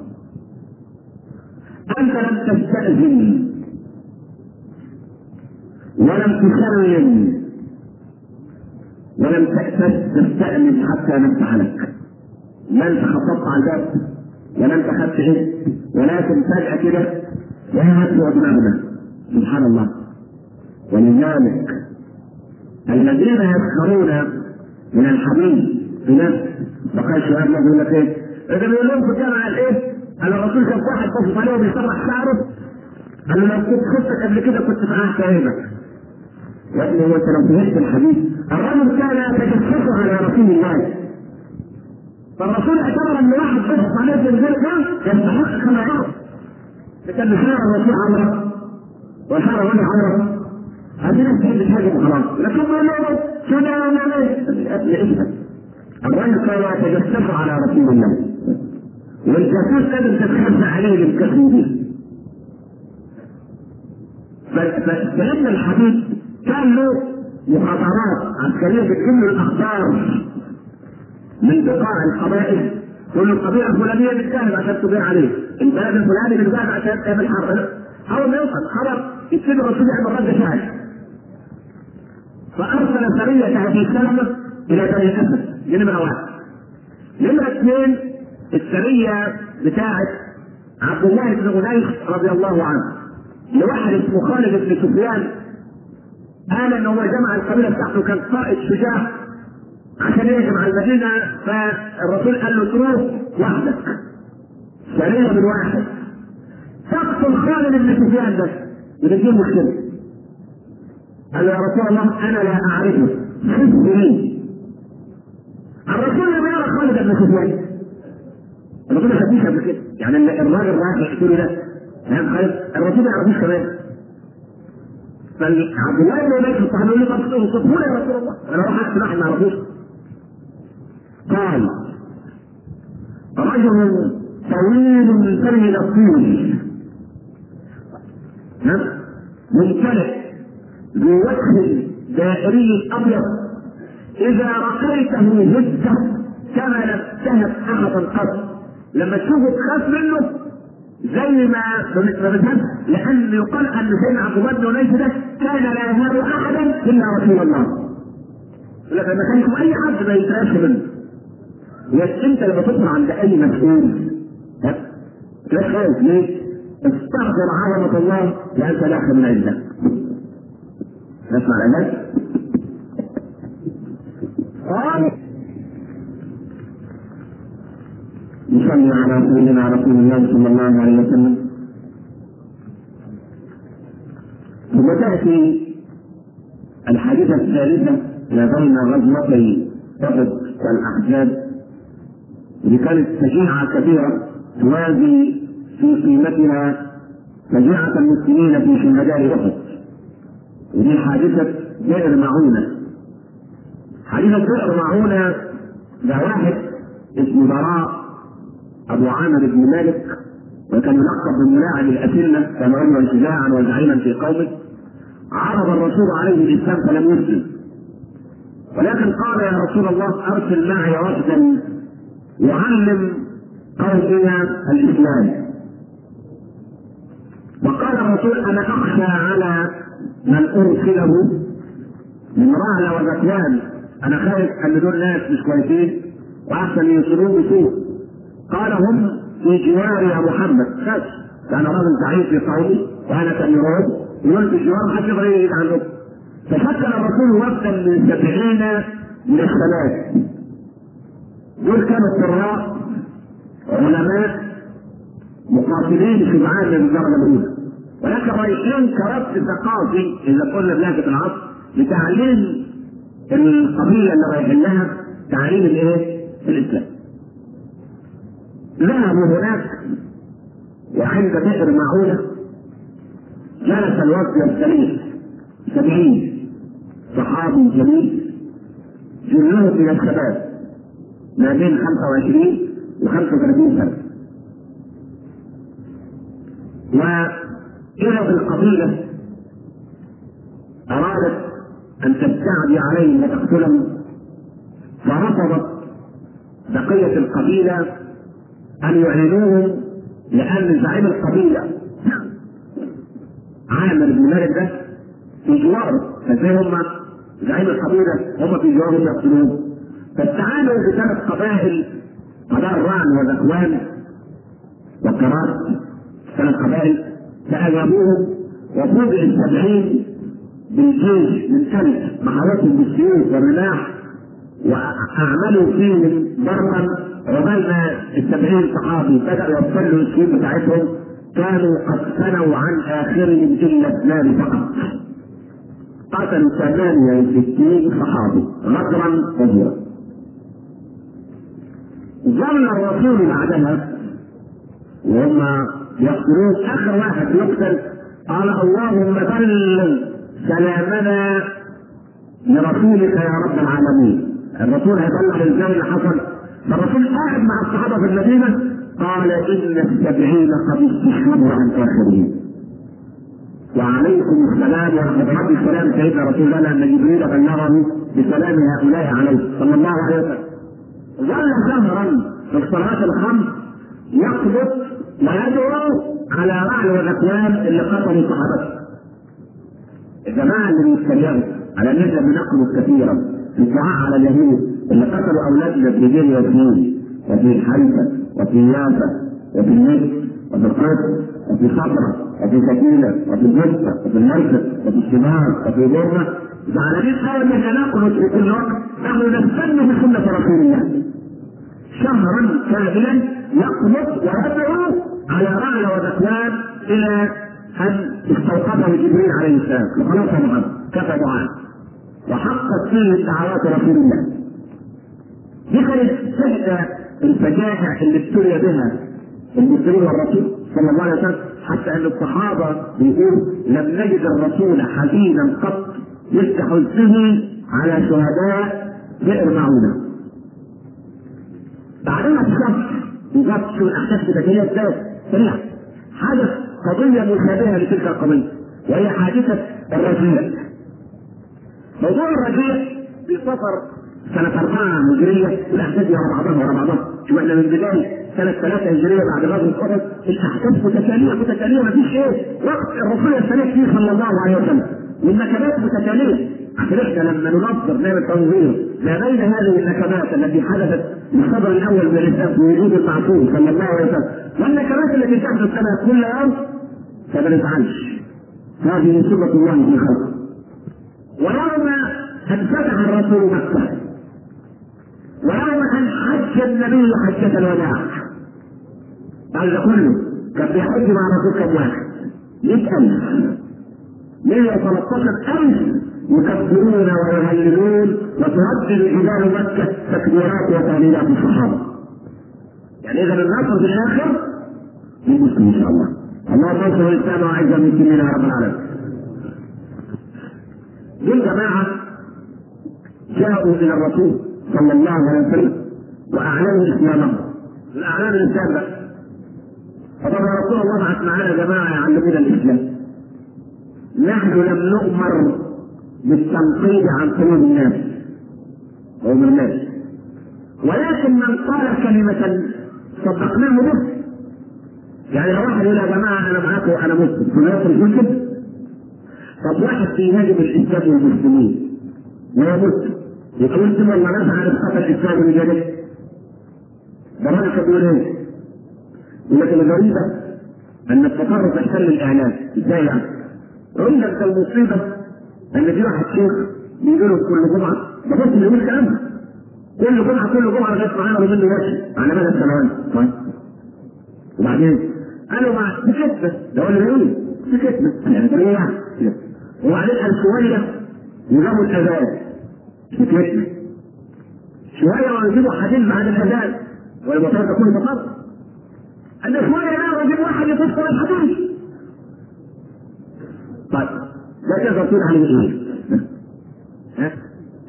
أنت لم تستأذن. ولم تسلم ولم تستأنس حتى نفتح لك. لا أنت خطبت على الباب ولا أنت خدت إيه ولكن فجأة كده. يا هاتوا دماغنا سبحان الله. ولذلك الذين يسخرون من الحبيب في نفس بقى الشباب يقول لك إيه؟ إذا بيقول لهم في الجامعة الإيه؟ الرسول كان واحد بص عليه وبيسرح شعره قال لو كنت خدتك قبل كده كنت فقعت عيبك يا ابني هو أنت لو فهمت الحديث الرجل كان يتجسس على رسول الله. فالرسول اعتبر إن واحد بص عليه في ذلك يستحق كما يعرف لكن شعر الرسول عمره وشعر ولي عمره هذه ناس تحب تهاجم خلاص لكن ما شو ده يا ابني الرجل كان يتجسس على رسول الله. والجاسوس لازم تتخفى عليه بالكثير فسيدنا الحبيب كان له مخاطرات عسكريه له الأخبار من بقاع القبائل كل القبيله الفلانية بتجاهد عشان تبيع عليه. البلد الفلاني بتجاهد عشان تعمل حرب اول ما يوصل. خبر يكتب الرسول يعمل رد فعل فأرسل سرية ابي سلمه إلى بني أسد. دي نمره واحد نمره اثنين السرية بتاعه عبد الله بن غنيش رضي الله عنه. لواحد اسمه خالد بن سفيان قال ان هو جمع القبيلة بتاعته كان قائد شجاع عشان يهجم على المدينة فالرسول قال له تروح وحدك. سرية من واحد. تقتل خالد بن سفيان ده يبقى مشكله قال يا رسول الله أنا لا أعرفه. خذ الرسول لم يرى خالد بن سفيان الرسول ما خدوش قبل كده. يعني الراجل رايح يقتله ده فاهم خالد الرسول ما يعرفوش كمان. فعبد الله بن ابي الصحابي يقول لي طب يا رسول الله. أنا احسن واحد ما يعرفوش. قال رجل طويل سيد الطول ممتلئ. بوجه دائري أبيض. إذا رأيته هزه كما لم تهب احدا قط لما تشوفه تخاف منه زي ما ما بتهب لأن يقال أن سيدنا عبد الله بن انيس ده كان لا يهاب أحدا إلا رسول الله لكن ما كانش أي حد ما يتراش منه بس أنت لما تطلع عند أي مسؤول تلاقي خايف ليه؟ استغفر عظمة الله لأنت داخل من عندك. نسمع العلاج؟ قال نصلي على سيدنا رسول الله صلى الله عليه وسلم. ثم تأتي الحادثة الثالثة ما بين غزوتي أحد والأحزاب اللي كانت شجيعة كبيرة توازي في قيمتها شجاعة المسلمين في شهداء أحد. ودي حادثة بئر معونة. حادثة بئر معونة ده واحد اسمه براء. أبو عامر بن مالك وكان يلقب بالملاعب الأسلة كان رجلا شجاعا وزعيما في قومه. عرض الرسول عليه الإسلام فلم يسلم. ولكن قال يا رسول الله أرسل معي رشدا يعلم قومنا الإسلام. وقال الرسول أنا أخشى على من أرسله من رعل وذكوان. أنا خايف أن دول ناس مش كويسين وأحسن يوصلون بسوء. قال هم في جواري يا محمد. بس كان راجل زعيم في قومي وأنا يراد يقول في جوار محدش يقدر يجي عنه فشكل الرسول وفدا من سبعين من الثلاث دول كانوا قراء علماء مقاتلين شجعان من الدرجه الأولى. ولكن رايحين كرد ثقافي إذا قلنا بلهجه العصر لتعليم القبيله اللي رايحين لها تعليم الإيه؟ الإسلام. ذهبوا هناك. وعند بئر معونه جلس الوفد يستريح سبعين صحابي جليل جلهم من الشباب. ما بين 25 و 35 سنة. وإذا القبيلة أرادت أن تستعدي عليهم وتقتلهم. فرفضت بقية القبيلة أن يعلنوهم لأن زعيم القبيلة. عامر بن مالك ده في جواره. فازاي هم زعيم القبيلة؟ هم في جوارهم يقتلوه. فاستعانوا بثلاث قبائل قبائل رعن وذكوان وقرات ثلاث قبائل فأجابوهم وفوجئ السبعين بالجيش من محاولتهم بالسيوف والرماح وأعملوا فيهم ضربا. عقبال السبعين صحابي بداوا يصلوا السيوف بتاعتهم كانوا قد ثنوا عن اخرهم الا اثنان فقط. قتلوا ثمانية وستين صحابي غدرا وزورا ظل الرسول بعدها وهم يقتلون آخر واحد يقتل قال اللهم بلغ سلامنا لرسولك يا رب العالمين. الرسول هيبلغ إزاي اللي حصل فالرسول قاعد مع الصحابة في المدينة قال إن السبعين قد استشهدوا عن اخرين وعليكم السلام الله. السلام سيدنا رسول الله أن جبريل بسلام هؤلاء عليه صلى الله عليه وسلم. ظل شهرا في الصلاة الخمس يقبض ويدعو على رعل وذكوان اللي قتلوا صحابته الجماعه اللي بيتكلموا على ان إحنا بنقبض كثيرا الدعاء على اليهود. اللي قتلوا اولادنا في جيل وسنين وفي حيفا وفي يافا وفي النجد وفي القدس وفي صبرا وفي سكينة وفي الجثه وفي المركز وفي الشمال وفي زعلانين قوي ان إحنا نقبض في كل وقت نحن نستنى بسنة رسول الله. شهرا كاملا يقبض ويدعو على رعل وذكوان إلى أن استوقفه جبريل عليه السلام. وخلاص محمد كفى دعاء وحقت فيه دعوات رسول الله. كانت احدى الفجائع اللي ابتلي بها المسلمين والرسول صلى الله عليه وسلم حتى أن الصحابة بيقول لم نجد الرسول حزينا قط يفتح حزنه على شهداء بئر معونة. بعدها بشهر بالظبط شو الاحداث البديهيه إزاي سريع حدث قضية مشابهة لتلك القضية وهي حادثة الرجيع. موضوع الرجيع في سفر سنة أربعة هجرية الأحداث ورا بعضها ورا بعضها شو إحنا من بداية سنة ثلاثة هجرية بعد غزوة أحد الأحداث متتالية متتالية ما فيش إيه وقت الرسول يستمر فيه صلى الله عليه وسلم. والنكبات متتالية إحنا لما ننظر نعمل تنظير ما بين هذه النكبات التي حدثت في الصدر الأول من الإسلام في وجود المعصوم صلى الله عليه وسلم والنكبات التي تحدث لنا كل يوم فما نفعلش. هذه سنة الله في خلقه. ويوم أن فتح الرسول مكة. أن حج النبي حجة الوداع بعد كله كان بيحج مع الرسول كم واحد؟ 100000 113000 يكبرون ويهللون وتردد جبال مكة تكبيرات وتهليلات الصحابة. يعني إذا النصر في الآخر للمسلم إن شاء الله. اللهم انصر الإسلام وأعز المسلمين يا رب العالمين. دول جماعة جاءوا إلى الرسول صلى الله عليه وسلم وأعلنوا إسلامهم الأعلان الإسلام بقى فطبعا رسول الله بعث معانا جماعة يعلمونا الإسلام. نحن لم نؤمر بالتنقيب عن قلوب الناس قلوب الناس. ولكن من قال كلمة صدقناه به. يعني لو واحد يقول يا جماعة أنا معاكم وأنا مسلم فلا يخرج طب واحد بيهاجم الإسلام والمسلمين وهو ولا ناس عارف قتل الإسلام من جانب ده راجل كان بيقول إيه؟ يقول لك الغريبة أن التطرف يحتل الإعلام. إزاي يعني؟ عندك ده المصيبة أن في واحد شيخ بيجي كل جمعة ده بس بيقول كلامها كل جمعة كل جمعة لغايه معانا ومنه ماشي. على مدى السنوات طيب. وبعدين؟ قالوا مع بكتبه ده هو اللي بيقول يعني ده إيه يعني؟ وبعدين قال شوية يجابوا الأذان. بكتبه شوية ويجيبوا حديث بعد الاذان والمطار تكون مطار قال شوية لا ويجيب واحد يفسر الحديث تقدر تقول عليه إيه؟ ها؟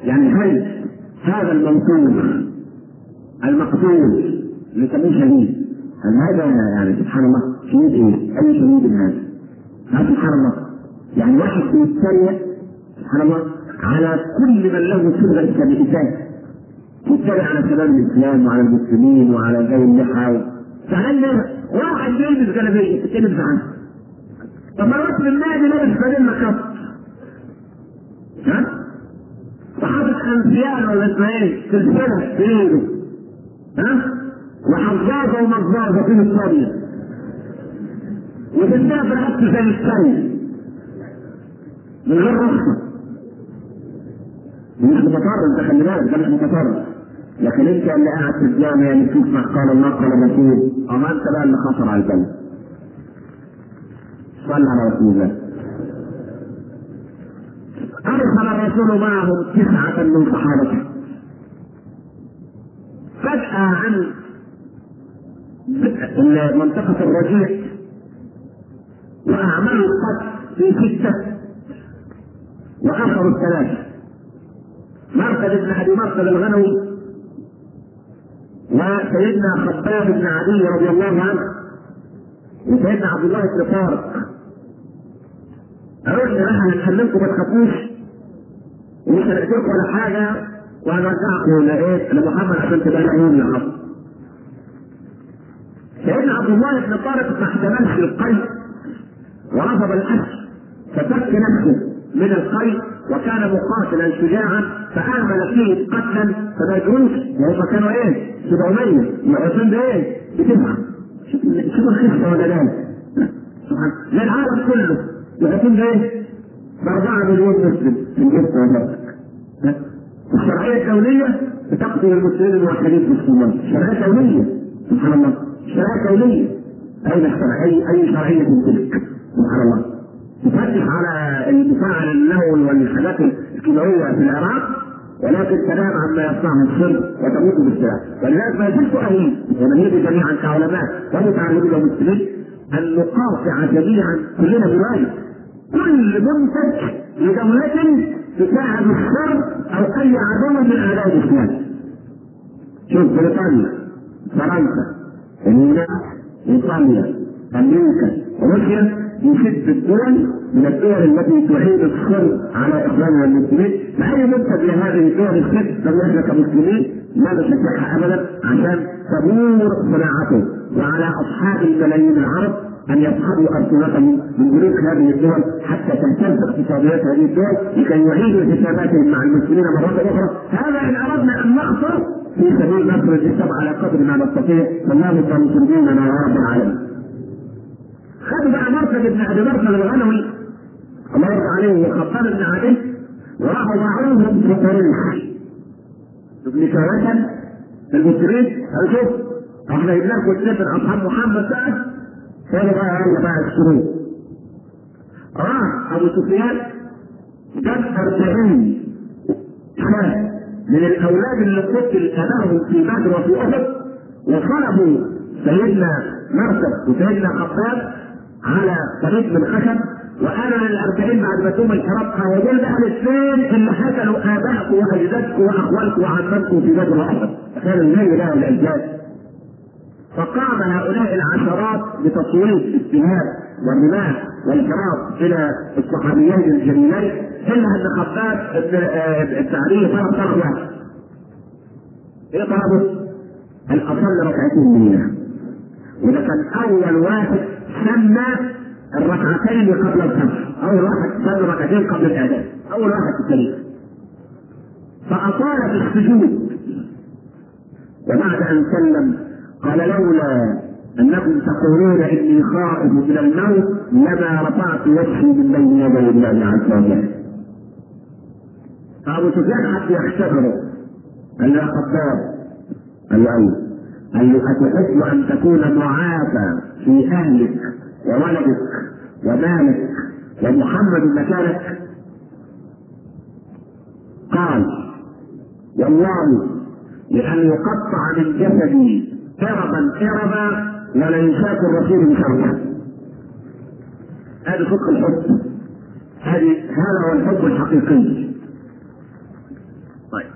يعني هل هذا المنصور المقتول يسموه شهيد هل هذا يعني سبحان الله شهيد إيه؟ أي شهيد هذا؟ ها سبحان الله يعني واحد بيتريق سبحان الله على كل من له صبغه الاسلاميه يتريق على شباب الإسلام وعلى المسلمين وعلى ذوي اللحى فهل واحد يلبس جلابيه تتكلم عنه طب ما الوقت النادي لابس بدل مكب ها؟ وحاطط انسيان ولا اسمها إيه؟ سلسله في ايده ها؟ وحظاظه ومظاظه في الصبيه وبالله بالعكس زي السيد من غير رخصه مش متطرف ده خلي بالك ده مش متطرف لكن أنت اللي قاعد في الجامع اللي تسمع قال الله قال الرسول أما أنت بقى اللي خطر على البلد. صلى على رسول الله. أرسل الرسول معهم تسعة من صحابته. فجأة عن منطقه الرجيع. وأعملوا القتل في ستة. واخروا الثلاثة. مرقد بن أبي مرقد الغنوي وسيدنا خباب بن علي رضي الله عنه وسيدنا عبد الله بن طارق قالوا لي إحنا هنكلمكم ما تخافوش ومش هنأتيكم ولا حاجة وهنرجعكم لايه؟ لمحمد عشان تبقى العيون يا رب. سيدنا عبد الله بن طارق ما احتملش القيد ورفض الاسر ففك نفسه من القيد وكان مقاتلا شجاعا فآمن فيه قتلا فما يدروش وهم كانوا إيه؟ 700 يعطون بايه؟ بتسعه شوف شوف الخفه ولا لا؟ سبحان للعالم كله يعطون بايه؟ بأربعة مليون مسلم في الجسم وذلك الشرعية الدولية بتقتل المسلمين الموحدين في الصومال، شرعية دولية سبحان الله، شرعية دولية أين الشرعية؟ أي شرعية تلك؟ سبحان الله تفتش على الدفاع عن النووي والحاجات الكيماوية في العراق ولكن تنام عما يصنعه الشرك وتموت بالسلاح ولذلك ما زلت اهيب ونهيب جميعا كعلماء ومتعلمين ومسلمين أن نقاطع جميعا كلنا بواجب كل منتج لدولة تساعد الشر أو اي عدو من أعداء الإسلام. شوف بريطانيا فرنسا اليونان إيطاليا أمريكا روسيا يشد الدول من الدول التي تعيد الشر على اخواننا المسلمين. فاي منتج لهذه الدول الست لم إحنا كمسلمين. لا نشجعها ابدا؟ عشان تدور صناعته. وعلى أصحاب الملايين العرب أن يصحبوا السنتهم من بنوك هذه الدول حتى تهتز اقتصاديات هذه الدول لكي يعيدوا حساباتهم مع المسلمين مره أخرى. هذا إن أردنا أن نخسر في سبيل نصر الإسلام على قدر ما نستطيع. انصر ديننا يا رب العالمين. خدوا بقى مركز ابن ابي مركز الغنوي. الله يرضى عليه. وخطاب بن علي معوهم في طريق ابن كواسا المسلمين شوف؟ إحنا جبنا لكم من اصحاب محمد بقى قالوا بقى يلا بقى اشتروه راح أبو سفيان جاب 40 شاب من الأولاد اللي قتل اباهم في بدر وفي أحد وصلبوا سيدنا مركب وسيدنا خباب على طريق من خشب. وأنا من الأربعين بعد ما توم الحرب ودول بقى الاثنين اللي قتلوا آبائكم وأجدادكم واخوالكم وعمامكم في بدر واحد كان الليل ده الاجداد فقام هؤلاء العشرات بتصويت السهام والرماح والحراب إلى الصحابيين الجليلين إلا أن خباب التعريف طلب طلب واحد إيه طلبه؟ ان اصلي ركعتين منها. وده كان أول واحد سمى الركعتين قبل الخمس اول واحد سمى ركعتين قبل الأذان اول واحد في التاريخ فأطال في السجود. وبعد أن سلم قال لولا أنكم تقولون إني خائف من الموت لما رفعت وجهي من بين يدي الله عز وجل. فأبو سفيان حتى يختبره قال يا أيوه قال له أتحب أن تكون معافى في أهلك؟ وولدك ومالك ومحمد مكانك؟ قال والله لأن يقطع من جسدي كربا كربا ولا يشاك الرسول بشرطه هذا صدق الحب. هذه هذا هو الحب الحقيقي. طيب.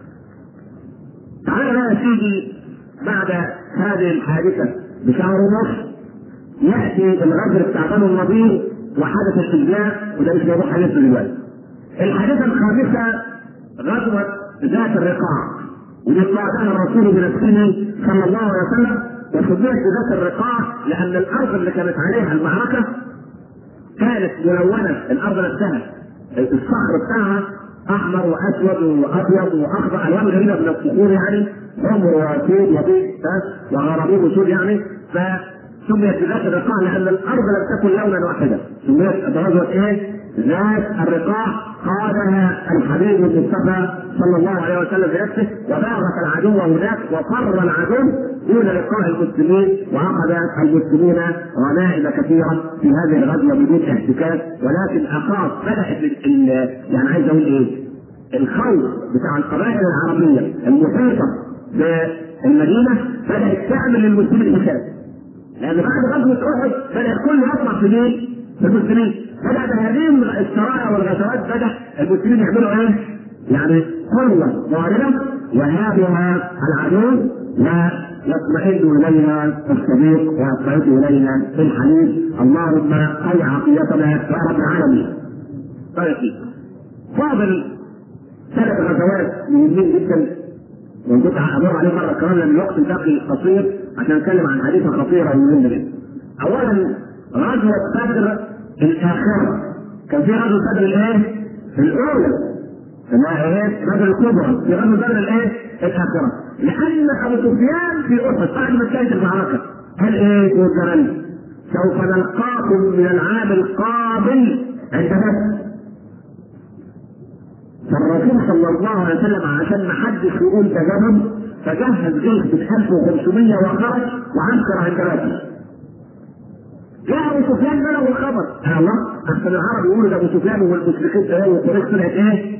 تعال بقى يا سيدي بعد هذه الحادثة بشهر ونصف الغزو بتاع بنو النضير وحدث الشجاع وده مش موضوع حديثنا دلوقتي. الحادثه الخامسة غزوة ذات الرقاع ودي قادها الرسول بنفسه صلى الله عليه وسلم وسميت بذات الرقاع لأن الأرض اللي كانت عليها المعركة كانت ملونة الأرض نفسها الصخر بتاعها أحمر وأسود وأبيض وأخضر ألوان غريبة من الصخور يعني حمر وسود وبيض وغرابيب وسود يعني فسميت بذات الرقاع لأن الأرض لم تكن لونا واحدا سميت غزوه إيه؟ ذات الرقاع قادها الحبيب المصطفى صلى الله عليه وسلم بنفسه وباغت العدو هناك وفر العدو دون لقاء المسلمين واخذ المسلمون غنائم كثيرة في هذه الغزوة بدون احتكاك ولكن أخاف بدأت يعني عايز أقول إيه؟ الخوف بتاع القبائل العربية المحيطة بالمدينة بدأت تعمل للمسلمين حساب لأن بعد غزوه احد بدا الكل يطمع في مين؟ في المسلمين بدا بهذه السرايا والغزوات بدأ المسلمين يعملوا إيه؟ يعني قوة ظاهره يهابها العدو ويطمئن اليها الصديق ويطمئن اليها الحليف اللهم قي عقيدتنا يا رب العالمين. طيب فاضل ثلاث غزوات مهمين جدا كنت أمر عليه مرة كمان لأن الوقت الباقي قصير عشان اتكلم عن حديثه خطيره ومهمه جدا. اولا غزوه بدر الآخرة. كان في غزوه بدر الإيه؟ الأولى. انها إيه؟ بدر الكبرى في غزوه بدر الإيه؟ الآخرة. لأن أبو سفيان في أحد بعد ما كانت المعركة. قال إيه؟ الزمن سوف نلقاكم من العام القابل عند بدر. فالرسول صلى الله عليه وسلم عشان ما حدش يقول تجاهل فجهز جيش ب 1500 وخرج وعنكر عند بدر جاء أبو سفيان بلغ الخبر يا الله أحسن العرب يقولوا ده أبو سفيان والمشركين إيه وقريش طلعت إيه؟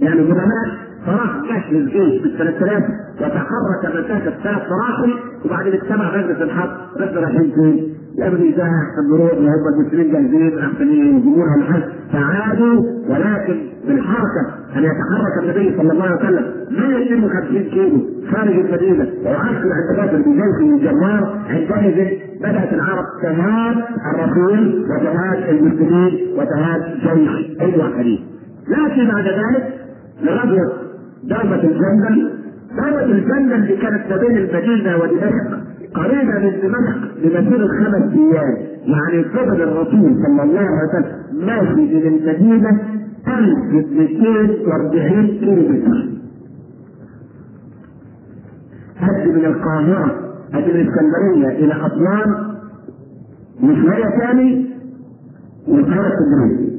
يعني جبناء فراح جهز جيش بال 3000 وتحرك مسافه ثلاث فراخل وبعدين اجتمع مجلس الحرب بس رايحين فين؟ ده احسن نروح وهم المسلمين جاهزين احسن يجيبونا الحج. فعادوا ولكن بالحركة أن يتحرك النبي صلى الله عليه وسلم. 152 كيلو خارج المدينة. ويعسكر عند بدر بجيش الجمار عندئذ بدأت العرب تهاب الرسول وتهاب المسلمين وتهاب جيش الموحدين لكن بعد ذلك لغزوه دوله الجندل. دوله الجندل اللي كانت ما بين المدينة ودمشق قريبة من دمشق بمسيرة خمس أيام، يعني فضل الرسول صلى الله عليه وسلم ماشي من المدينة 1240 كيلو متر. هدي من القاهرة هدي من الإسكندرية إلى أسوان وشوية ثاني والقاهرة اسكندرية.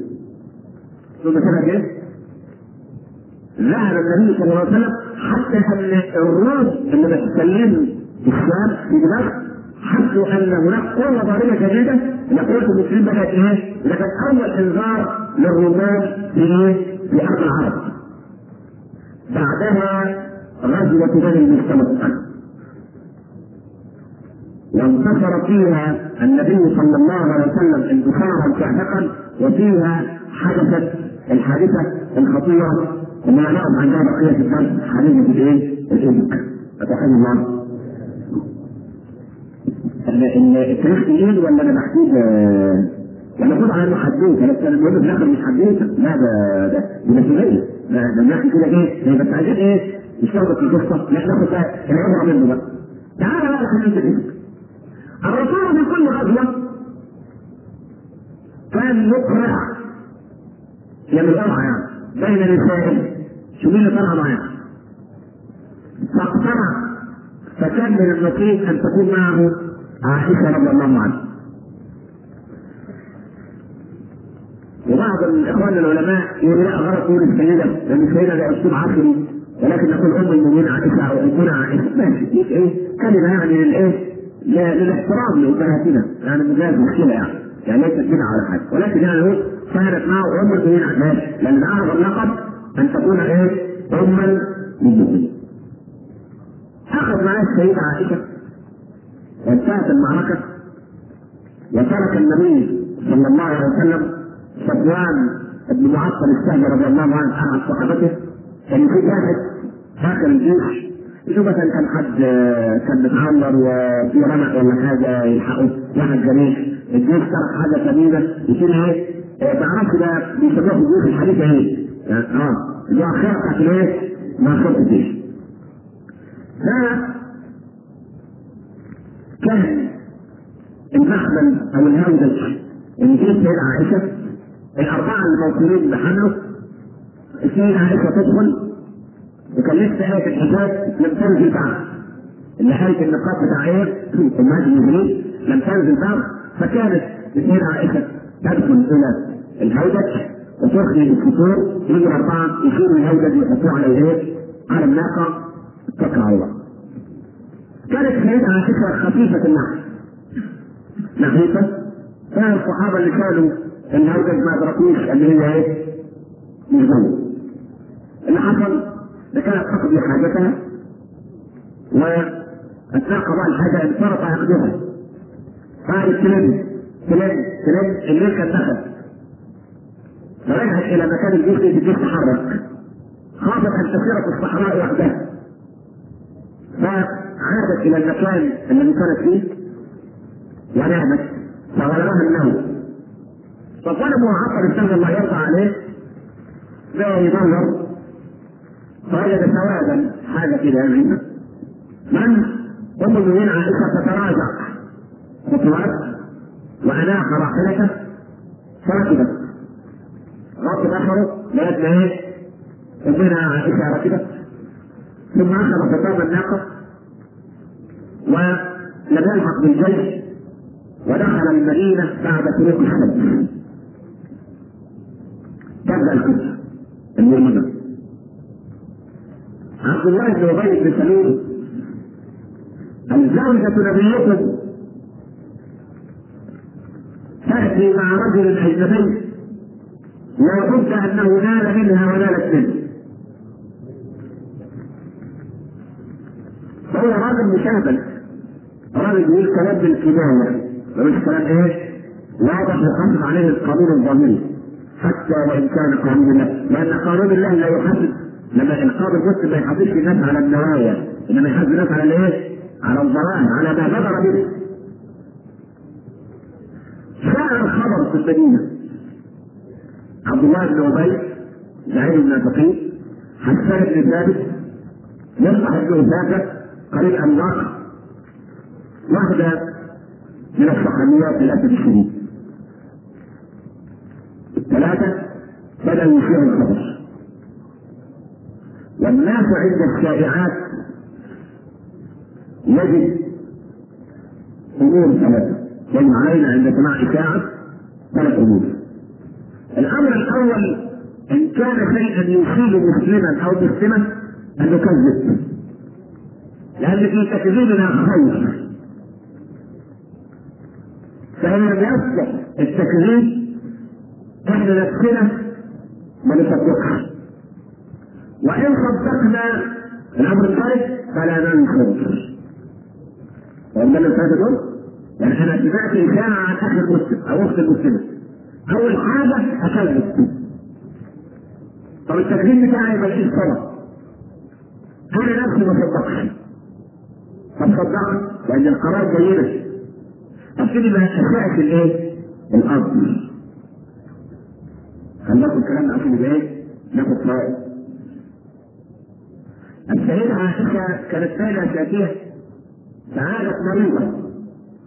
شو كده كده؟ ذهب النبي صلى الله عليه وسلم حتى ان الروم اللي في الشام دمشق حسوا أن هناك قوة ضاربة شديده قوه المسلمين بدأت إيه؟ كان أول إنذار للرومان في؟ في ارض العرب. بعدها غزوة بني المستمع وانتصر فيها النبي صلى الله عليه وسلم انتصارا ساحقا وفيها حدثت الحادثة الخطيرة وما نعلم عنها بقيه الدرس حادثه الايه؟ اتحد الله التاريخ تقيل ولا أنا بحكيه ولا خد على انه حدوث أنا كان بقول في الآخر مش حدوث لا ده ده دي مسؤوليه ده ده بنحكي كده إيه؟ هي بس عايزين إيه؟ ناخد في القصة لا ناخد بقى العبره منه بقى تعالى بقى خلينا نتفق الرسول في كل غزوة كان يقرع يعمل قرعه يعني. بين نسائه. شو مين اللي معاه؟ فاقتنع. فكان من النصيب أن تكون معه. عائشه رضي الله عنها. وبعض الإخوان العلماء يقول لا غلط يقول السيدة لأن السيدة ده اسلوب عصري ولكن نقول أم المؤمنين عائشة أو امنا عائشة ماشي دي إيه كلمة يعني للايه؟ للاحترام لامهاتنا يعني مجاز مشكلة يعني يعني ليست بدعه ولا حاجة ولكن يعني هو كانت معه أم المؤمنين عائشة لأن اعظم لقب أن تكون إيه؟ اما للمؤمنين. أخذ معاه السيدة عائشة وانتهت المعركة وترك النبي صلى الله عليه وسلم صفوان بن معطل السهل رضي الله عنه احد صحابته كان في واحد داخل الجيش يشوف مثلا كان حد كان متعمر وفي رمق ولا حاجة يلحقه واحد جريح الجيش ترك حاجة ثمينه يصير إيه؟ ما أعرفش ده بيسموها في الجيوش الحديثه إيه؟ يعني آه اللي هو خير بتاعت الايه؟ مؤخرة الجيش. ف كان المحمل أو الهودج اللي فيه السيدة عائشة الأربعة الموصولين بحمله السيدة عائشة تدخل وكان لسه آية الحجاب لم تنزل بعد اللي حالة النقاط بتاع إيه؟ أمهات المؤمنين لم تنزل بعد فكانت السيدة عائشة تدخل إلى الهودج وتخرج الفطور يجي أربعة يشيلوا الهودج يحطوه على الايه؟ على الناقة اتكل على الله. كانت السيدة عائشة خفيفة النحو نحيفة فالصحابة اللي كانوا الهودج ما أدركوش اللي هي إيه؟ جوه. اللي حصل ده كانت تقضي حاجتها وأثناء قضاء الحاجة انفرط عقدها قالت تلم تلم الليل كان دخل فرجعت إلى مكان الجيش الجيش تحرك. خافت ان تسير في الصحراء وحدها. فعادت إلى المكان الذي كانت فيه ونامت فغلبها النوم فطلبوا عقل السنة الله يرضى عليه بقى يدور فوجد سوادا حاجة كده يعني من؟ أم المؤمنين عائشة تتراجع خطوات وأناخ راحلته. فركبت ركب آخره لقيت إيه؟ أمنا عائشة ركبت ثم أخذ خطاب الناقة. ولم يلحق بالجيش ودخل المدينة بعد طريق الشمس تبدأ القصة المؤمنة عبد الله بن ابي بن سلول الزوجة نبيكم تأتي مع رجل أجنبي لا بد أنه نال منها ونالت منه. فهو راجل مشابه راجل يقول كلام بالكناية ملوش كلام إيه؟ واضح يحافظ عليه القانون الضميري حتى وإن كان قانون الله لأن قانون الله لا يحاسب لما القاضي المسلم ما يحاسبش الناس على النوايا. إنما يحاسب الناس على الإيه؟ على الظواهر على ما بدر به. شاع الخبر في المدينة عبد الله بن أبي زعيم المنافقين حسان بن ثابت يصبح ابن ثابت قريب واحدة من الصحابيات للاسف الشديد. ثلاثة بداوا يشيعوا الخبر والناس عند الشائعات يجد امور ثلاثة يجب علينا عند سماع إشاعة ثلاث امور الأمر الأول إن كان شيئا يصيب مسلما أو مسلمة أن نكذب لأن في تكذيبنا خير. فان لم يصلح التكذيب؟ إحنا نفسنا؟ ما وإن صدقنا الأمر الثالث فلا ننكر. وإنما الثلاثة دول يعني أنا سمعت إشاعة عن أخي المسلم أو أخت المسلمة. أول حاجة أكذب طب التكذيب بتاعي ماليش صدق أنا نفسي ما صدقش؟ طب صدقت لأن القرار جيدة. بقى أشاعة الإيه؟ الأرض. خلصوا الكلام عشان إيه؟ ناخد فوائد. السيدة عائشة كانت سائلة شاكية. فعادت مريضة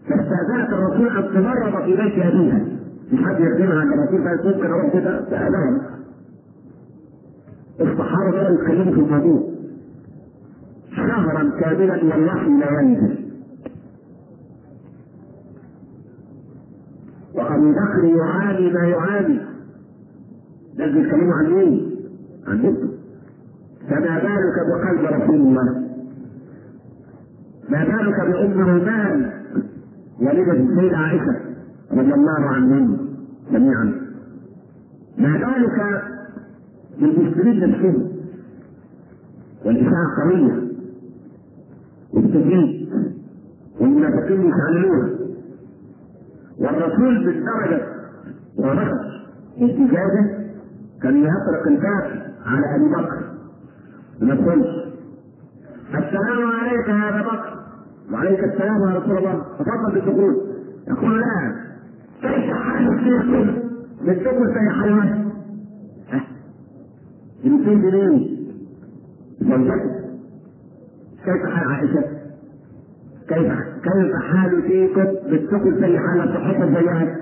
فاستأذنت الرسول أن تمرض في بيت أبيها. مش حد يخدمها عند الرسول فقالت ممكن أروح كده فأذن الصحابة بدأوا يتكلموا في الموضوع شهرا كاملا والوحي لا ينزل. وأبو بكر يعاني ما يعاني. لازم يتكلموا عن مين؟ عن بنته فما بالك بقلب رسول الله؟ ما بالك بأم رومان والدة السيدة عائشة رضي الله عنهم جميعا. ما بالك بالمسلمين نفسهم؟ والإشاعة قوية والتجريد والمنافقين يشعللوها والرسول بالدرجة ورفض. الإجابة كان يطرق الباب على أبي بكر. تقولش. السلام عليك يا أبا بكر. وعليك السلام يا رسول الله. تفضل بالدخول. يقول لا. كيف حال فيكم بالدخول زي حيوان يمكن زوجته كيف حال عائشة؟ كيف كيف حال فيكم بالدخول زي حال صحتها زيها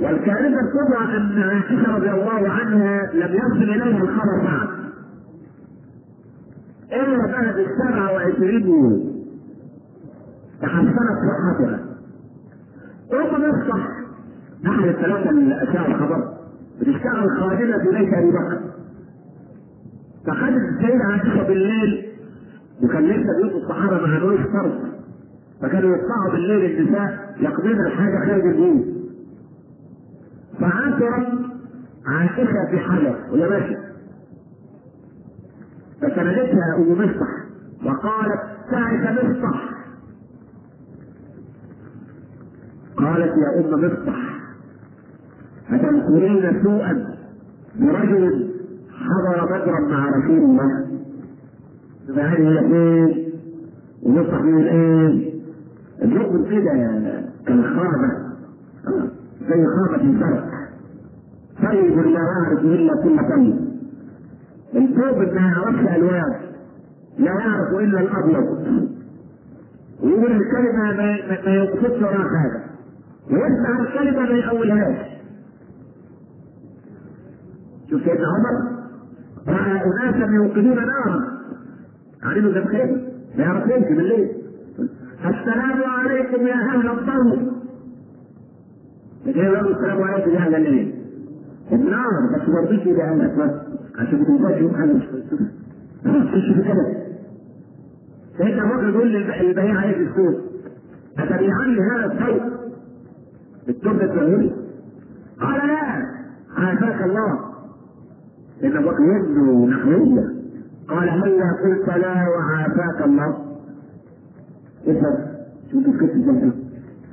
والكارثة الكبرى أن عائشة رضي الله عنها لم يصل إليها الخبر بعد. إلا بعد السبعة وعشرين تحسنت صحتها ثم نصح أحد الثلاثة اللي أشاع الخبر بتشتغل خادمة في بيت أبي بكر. فخدت السيدة عائشة بالليل وكان لسه بيوت الصحابة ما عملوش فرض فكانوا يطلعوا بالليل النساء يقضين الحاجة خارج البيوت. فعثرت عائشة في حجر وهي ماشية فسندتها أم مصطح وقالت تعرف مصطح قالت يا أم مصطح أتذكرين سوءا برجل حضر بدرا مع رسول الله؟ هي إيه ومصطح من إيه الركن كده كالخامة زي خامة الفرق طيب لا يعرف إلا كل طيب الثوب ما يعرفش الوان لا يعرف إلا الأبيض. ويقول الكلمة ما يقصدش وراها حاجة ويسمع الكلمة ما يقولهاش شوف سيدنا عمر. رأى أناسا يوقدون نارا. علموا ده بخير ما يعرف يمشي بالليل. السلام عليكم يا أهل الضوء يقول السلام عليكم يا أهل الليل. النار بس ما رضيش إلى أهل الاسود عشان يوم حاجة. مش تشوف كده. سيدنا بكر يقول للبياع عليه في السوق؟ اتبيعني هذا الثوب التوب الظاهري قال لا. عافاك الله. ابو بكر يبدو نحوية. قال هلا قلت لا وعافاك الله؟ افهم كيف الجنة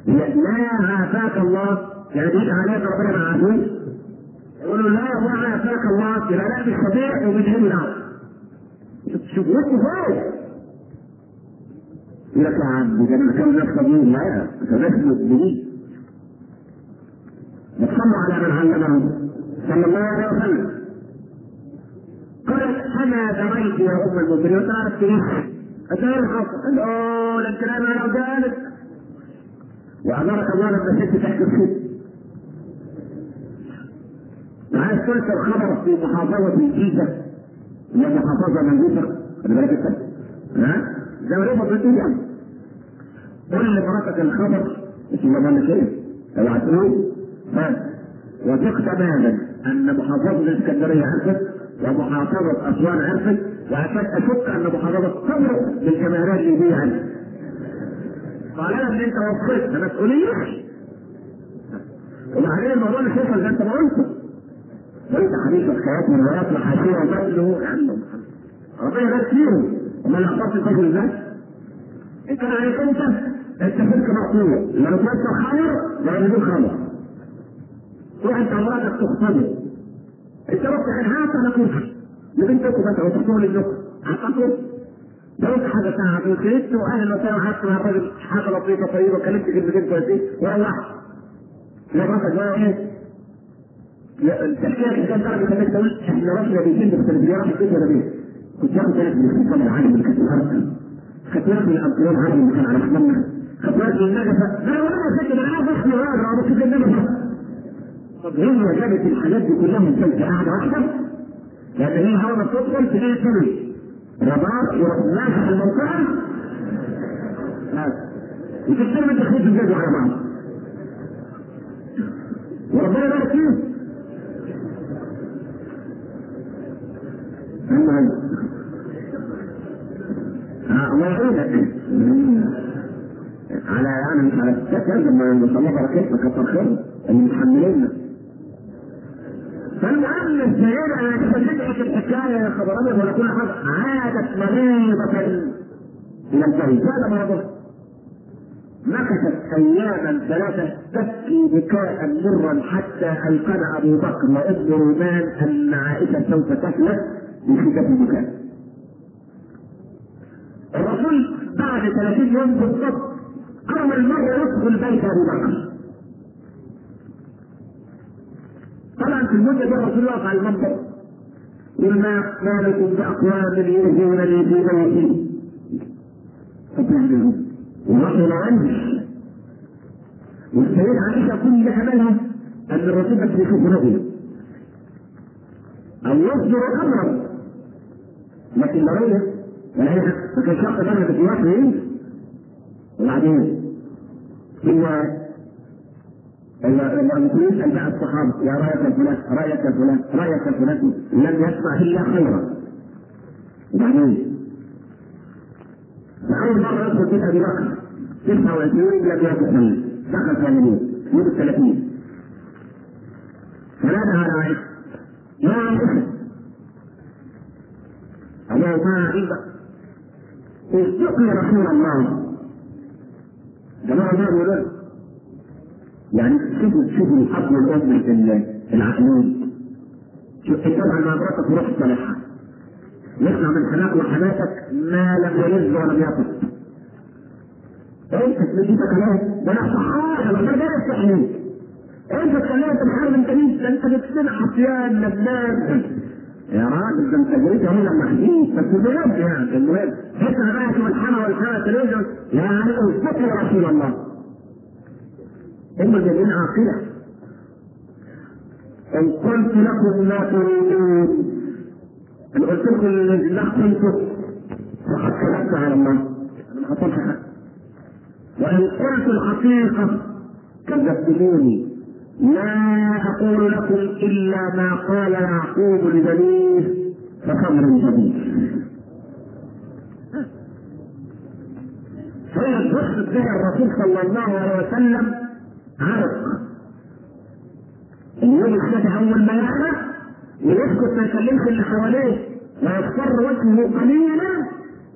لا عافاك الله. يعني دي عليك ربنا ما عافوش. يقولوا لا وعافاك الله. يبقى لا بالصديق وبالهم الأرض شوف وقت فوق يقول لك يا عم ده أنا كان نفسه مين لا. ده اسمه الجديد نتصلوا على من علمه صلى الله عليه وسلم. أنا دريت يا أم المؤمنين؟ كيف اتاري الحق قال أوه ده الكلام أنا ذلك. وأمرك الله لما ست تحت السوق وعايز تنشر الخبر في محافظة الجيزة. هي محافظة منجوسة خلي بالك أنت. ها؟ زي ما بتقول يعني قول لمراتك الخبر. مش ما شيء اوعى تقول ها وثق تماما أن محافظة الإسكندرية عرفت ومحافظة أسوان عرفت وعشان أشك أن محافظة تمرق بالجماهير الليبية عنها طالما إن أنت وصلت مسؤولية وبعدين الموضوع مش يوصل زي أنت ما قلت قلت حديث الحياة من الحاشية وبدله يا عم ربنا يبارك فيهم. وما يحفظش الفجر إزاي؟ إنت عليك أنت. أنت فيك مقطوع لما تنسى خير لا يجيب خمر تروح أنت مراتك تخطبه أنت رحت عن هات أنا كنت لبنتك بس وتحكم لابنك هتقول لو انت ساعه وكلمت واهلا وسهلا قعدت مع الراجل حاجة لطيفه طيبه كلمت كلمتين كويسين وروحت مراتك بقى إيه التحكية اللي كان تعرف انك تقول. إحنا رحنا بيتين في التلفزيون راح البيت ولا بيه كنت باخد بالك من الخطاب العالم اللي كانت الأرض. خدت بالك من الابطال العالم اللي كان على حمامنا خدت بالك من النجفه لا ولا كنت أنا عارف إحنا على كده النجفه هي جابت الحاجات دي كلها ثلث قاعدة واحدة لأن هي هوا ما تدخل تلاقي ثلث رباط يروح ناجح المنطقة وتكتب انت خيط الجد على بعض وربنا يبارك فيه يعينك. على يعني على السكن لما نصلي بركتنا كتر خير. اللي متحمليننا فالمهم السيدة أنا تدعك الحكاية يا خبر ابيض ولا كل حاجة عادت مريضة إلى البيت هذا مرضها مكثت أياما ثلاثة تبكي بكاء مرا حتى أيقن أبو بكر وابن رومان أن عائشة سوف تفلت شده البكاء. الرسول بعد 30 يوم بالضبط أول مرة يدخل بيت أبو بكر. طبعا في المده دي الرسول واقف على المنبر يقول ما ما لكم باقوام يؤذونني في. فبعدهم ونحن نعنش والسيدة عائشة كل أملها أن الرسول بس يشوف رؤيا أو يصدر أمرا. لكن رؤيا وهي فكان شخص درجة في وحي وبعدين؟ هو يسأل بقى الصحابة. يا يا فلان يا فلان يا فلان لم يسمع إلا خيرا. وبعدين؟ فأول مرة يدخل بيت أبي بكر. 29 لم يدخل دخل ثانيين يوم. الثلاثين. فنادى على عائشة يا عائشة أبو عندك استقي رسول الله. جماعة ما يقولون. يعني شوفوا شوفوا الحق والأم في العقلين شوف طبعا ما مراتك روح صالحة يسمع من حماك وحماتك ما لم يلذ ولم يطف أنت تجيبك كلام ده أنا صحاح أنا ده التحليل أنت اتكلمت بحرب انت مين ده أنت بتسمع عصيان لبنان. يا راجل ده أنت جريت هنا محكيك بس بجد يعني المهم اسمع بقى في الحما والحما تلفزيون يعني اصدق يا رسول الله. هم جايين عاقلة. إن قلت لكم ما تريدون. إن قلت لكم لا قلت فقد كذبت على الله. أنا ما حصلش وإن قلت الحقيقة كذبتموني. لا أقول لكم إلا ما قال يعقوب لبنيه فصبر جميل هي الوصف بها الرسول صلى الله عليه وسلم اليوم الثاني أول ما يعرف ويسكت ما يكلمش اللي حواليه ويصفر وجهه قليلا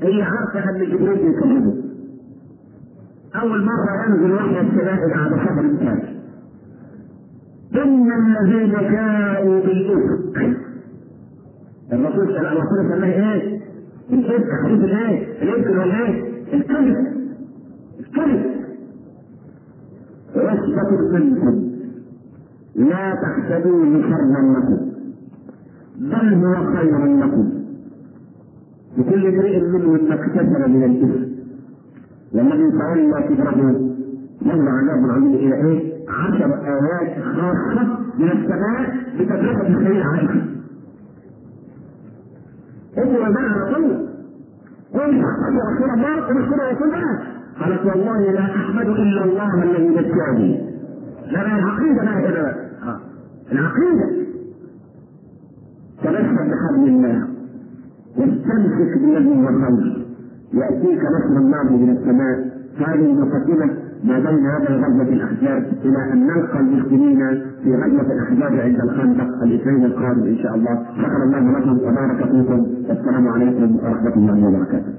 هي عارفه ان جبريل يكلمه أول مرة ينزل وحي السماء بعد صبر كامل إن الذين جاءوا بالإفك الرسول صلى الله عليه وسلم إيه؟ الإفك حديث الايه؟ الإفك هو الايه؟ الكذب الكذب عصبة منكم لا تحسبوه شرا لكم بل هو خير لكم. لكل امرئ منهم ما اكتسب من الإثم. والذي تولى كبره مر عذاب عظيم إلى إيه؟ عشر آيات خاصة من السماء بتجربه السيدة عائشه. انظر بقى على قل يا رسول الله رسول الله. قالت والله لا أحمد إلا الله الذي نجاني. لا العقيدة كده بقى. العقيدة. تمسك بحبل الله واستمسك بالذي هو خير يأتيك نصر الله من السماء. هذه المقدمه ما بين هذا غزوه الاحزاب إلى أن نلقى المسلمين في غزوه الأحزاب عند الخندق الإثنين القادم إن شاء الله. شكر الله لكم وبارك فيكم. والسلام عليكم ورحمة الله وبركاته.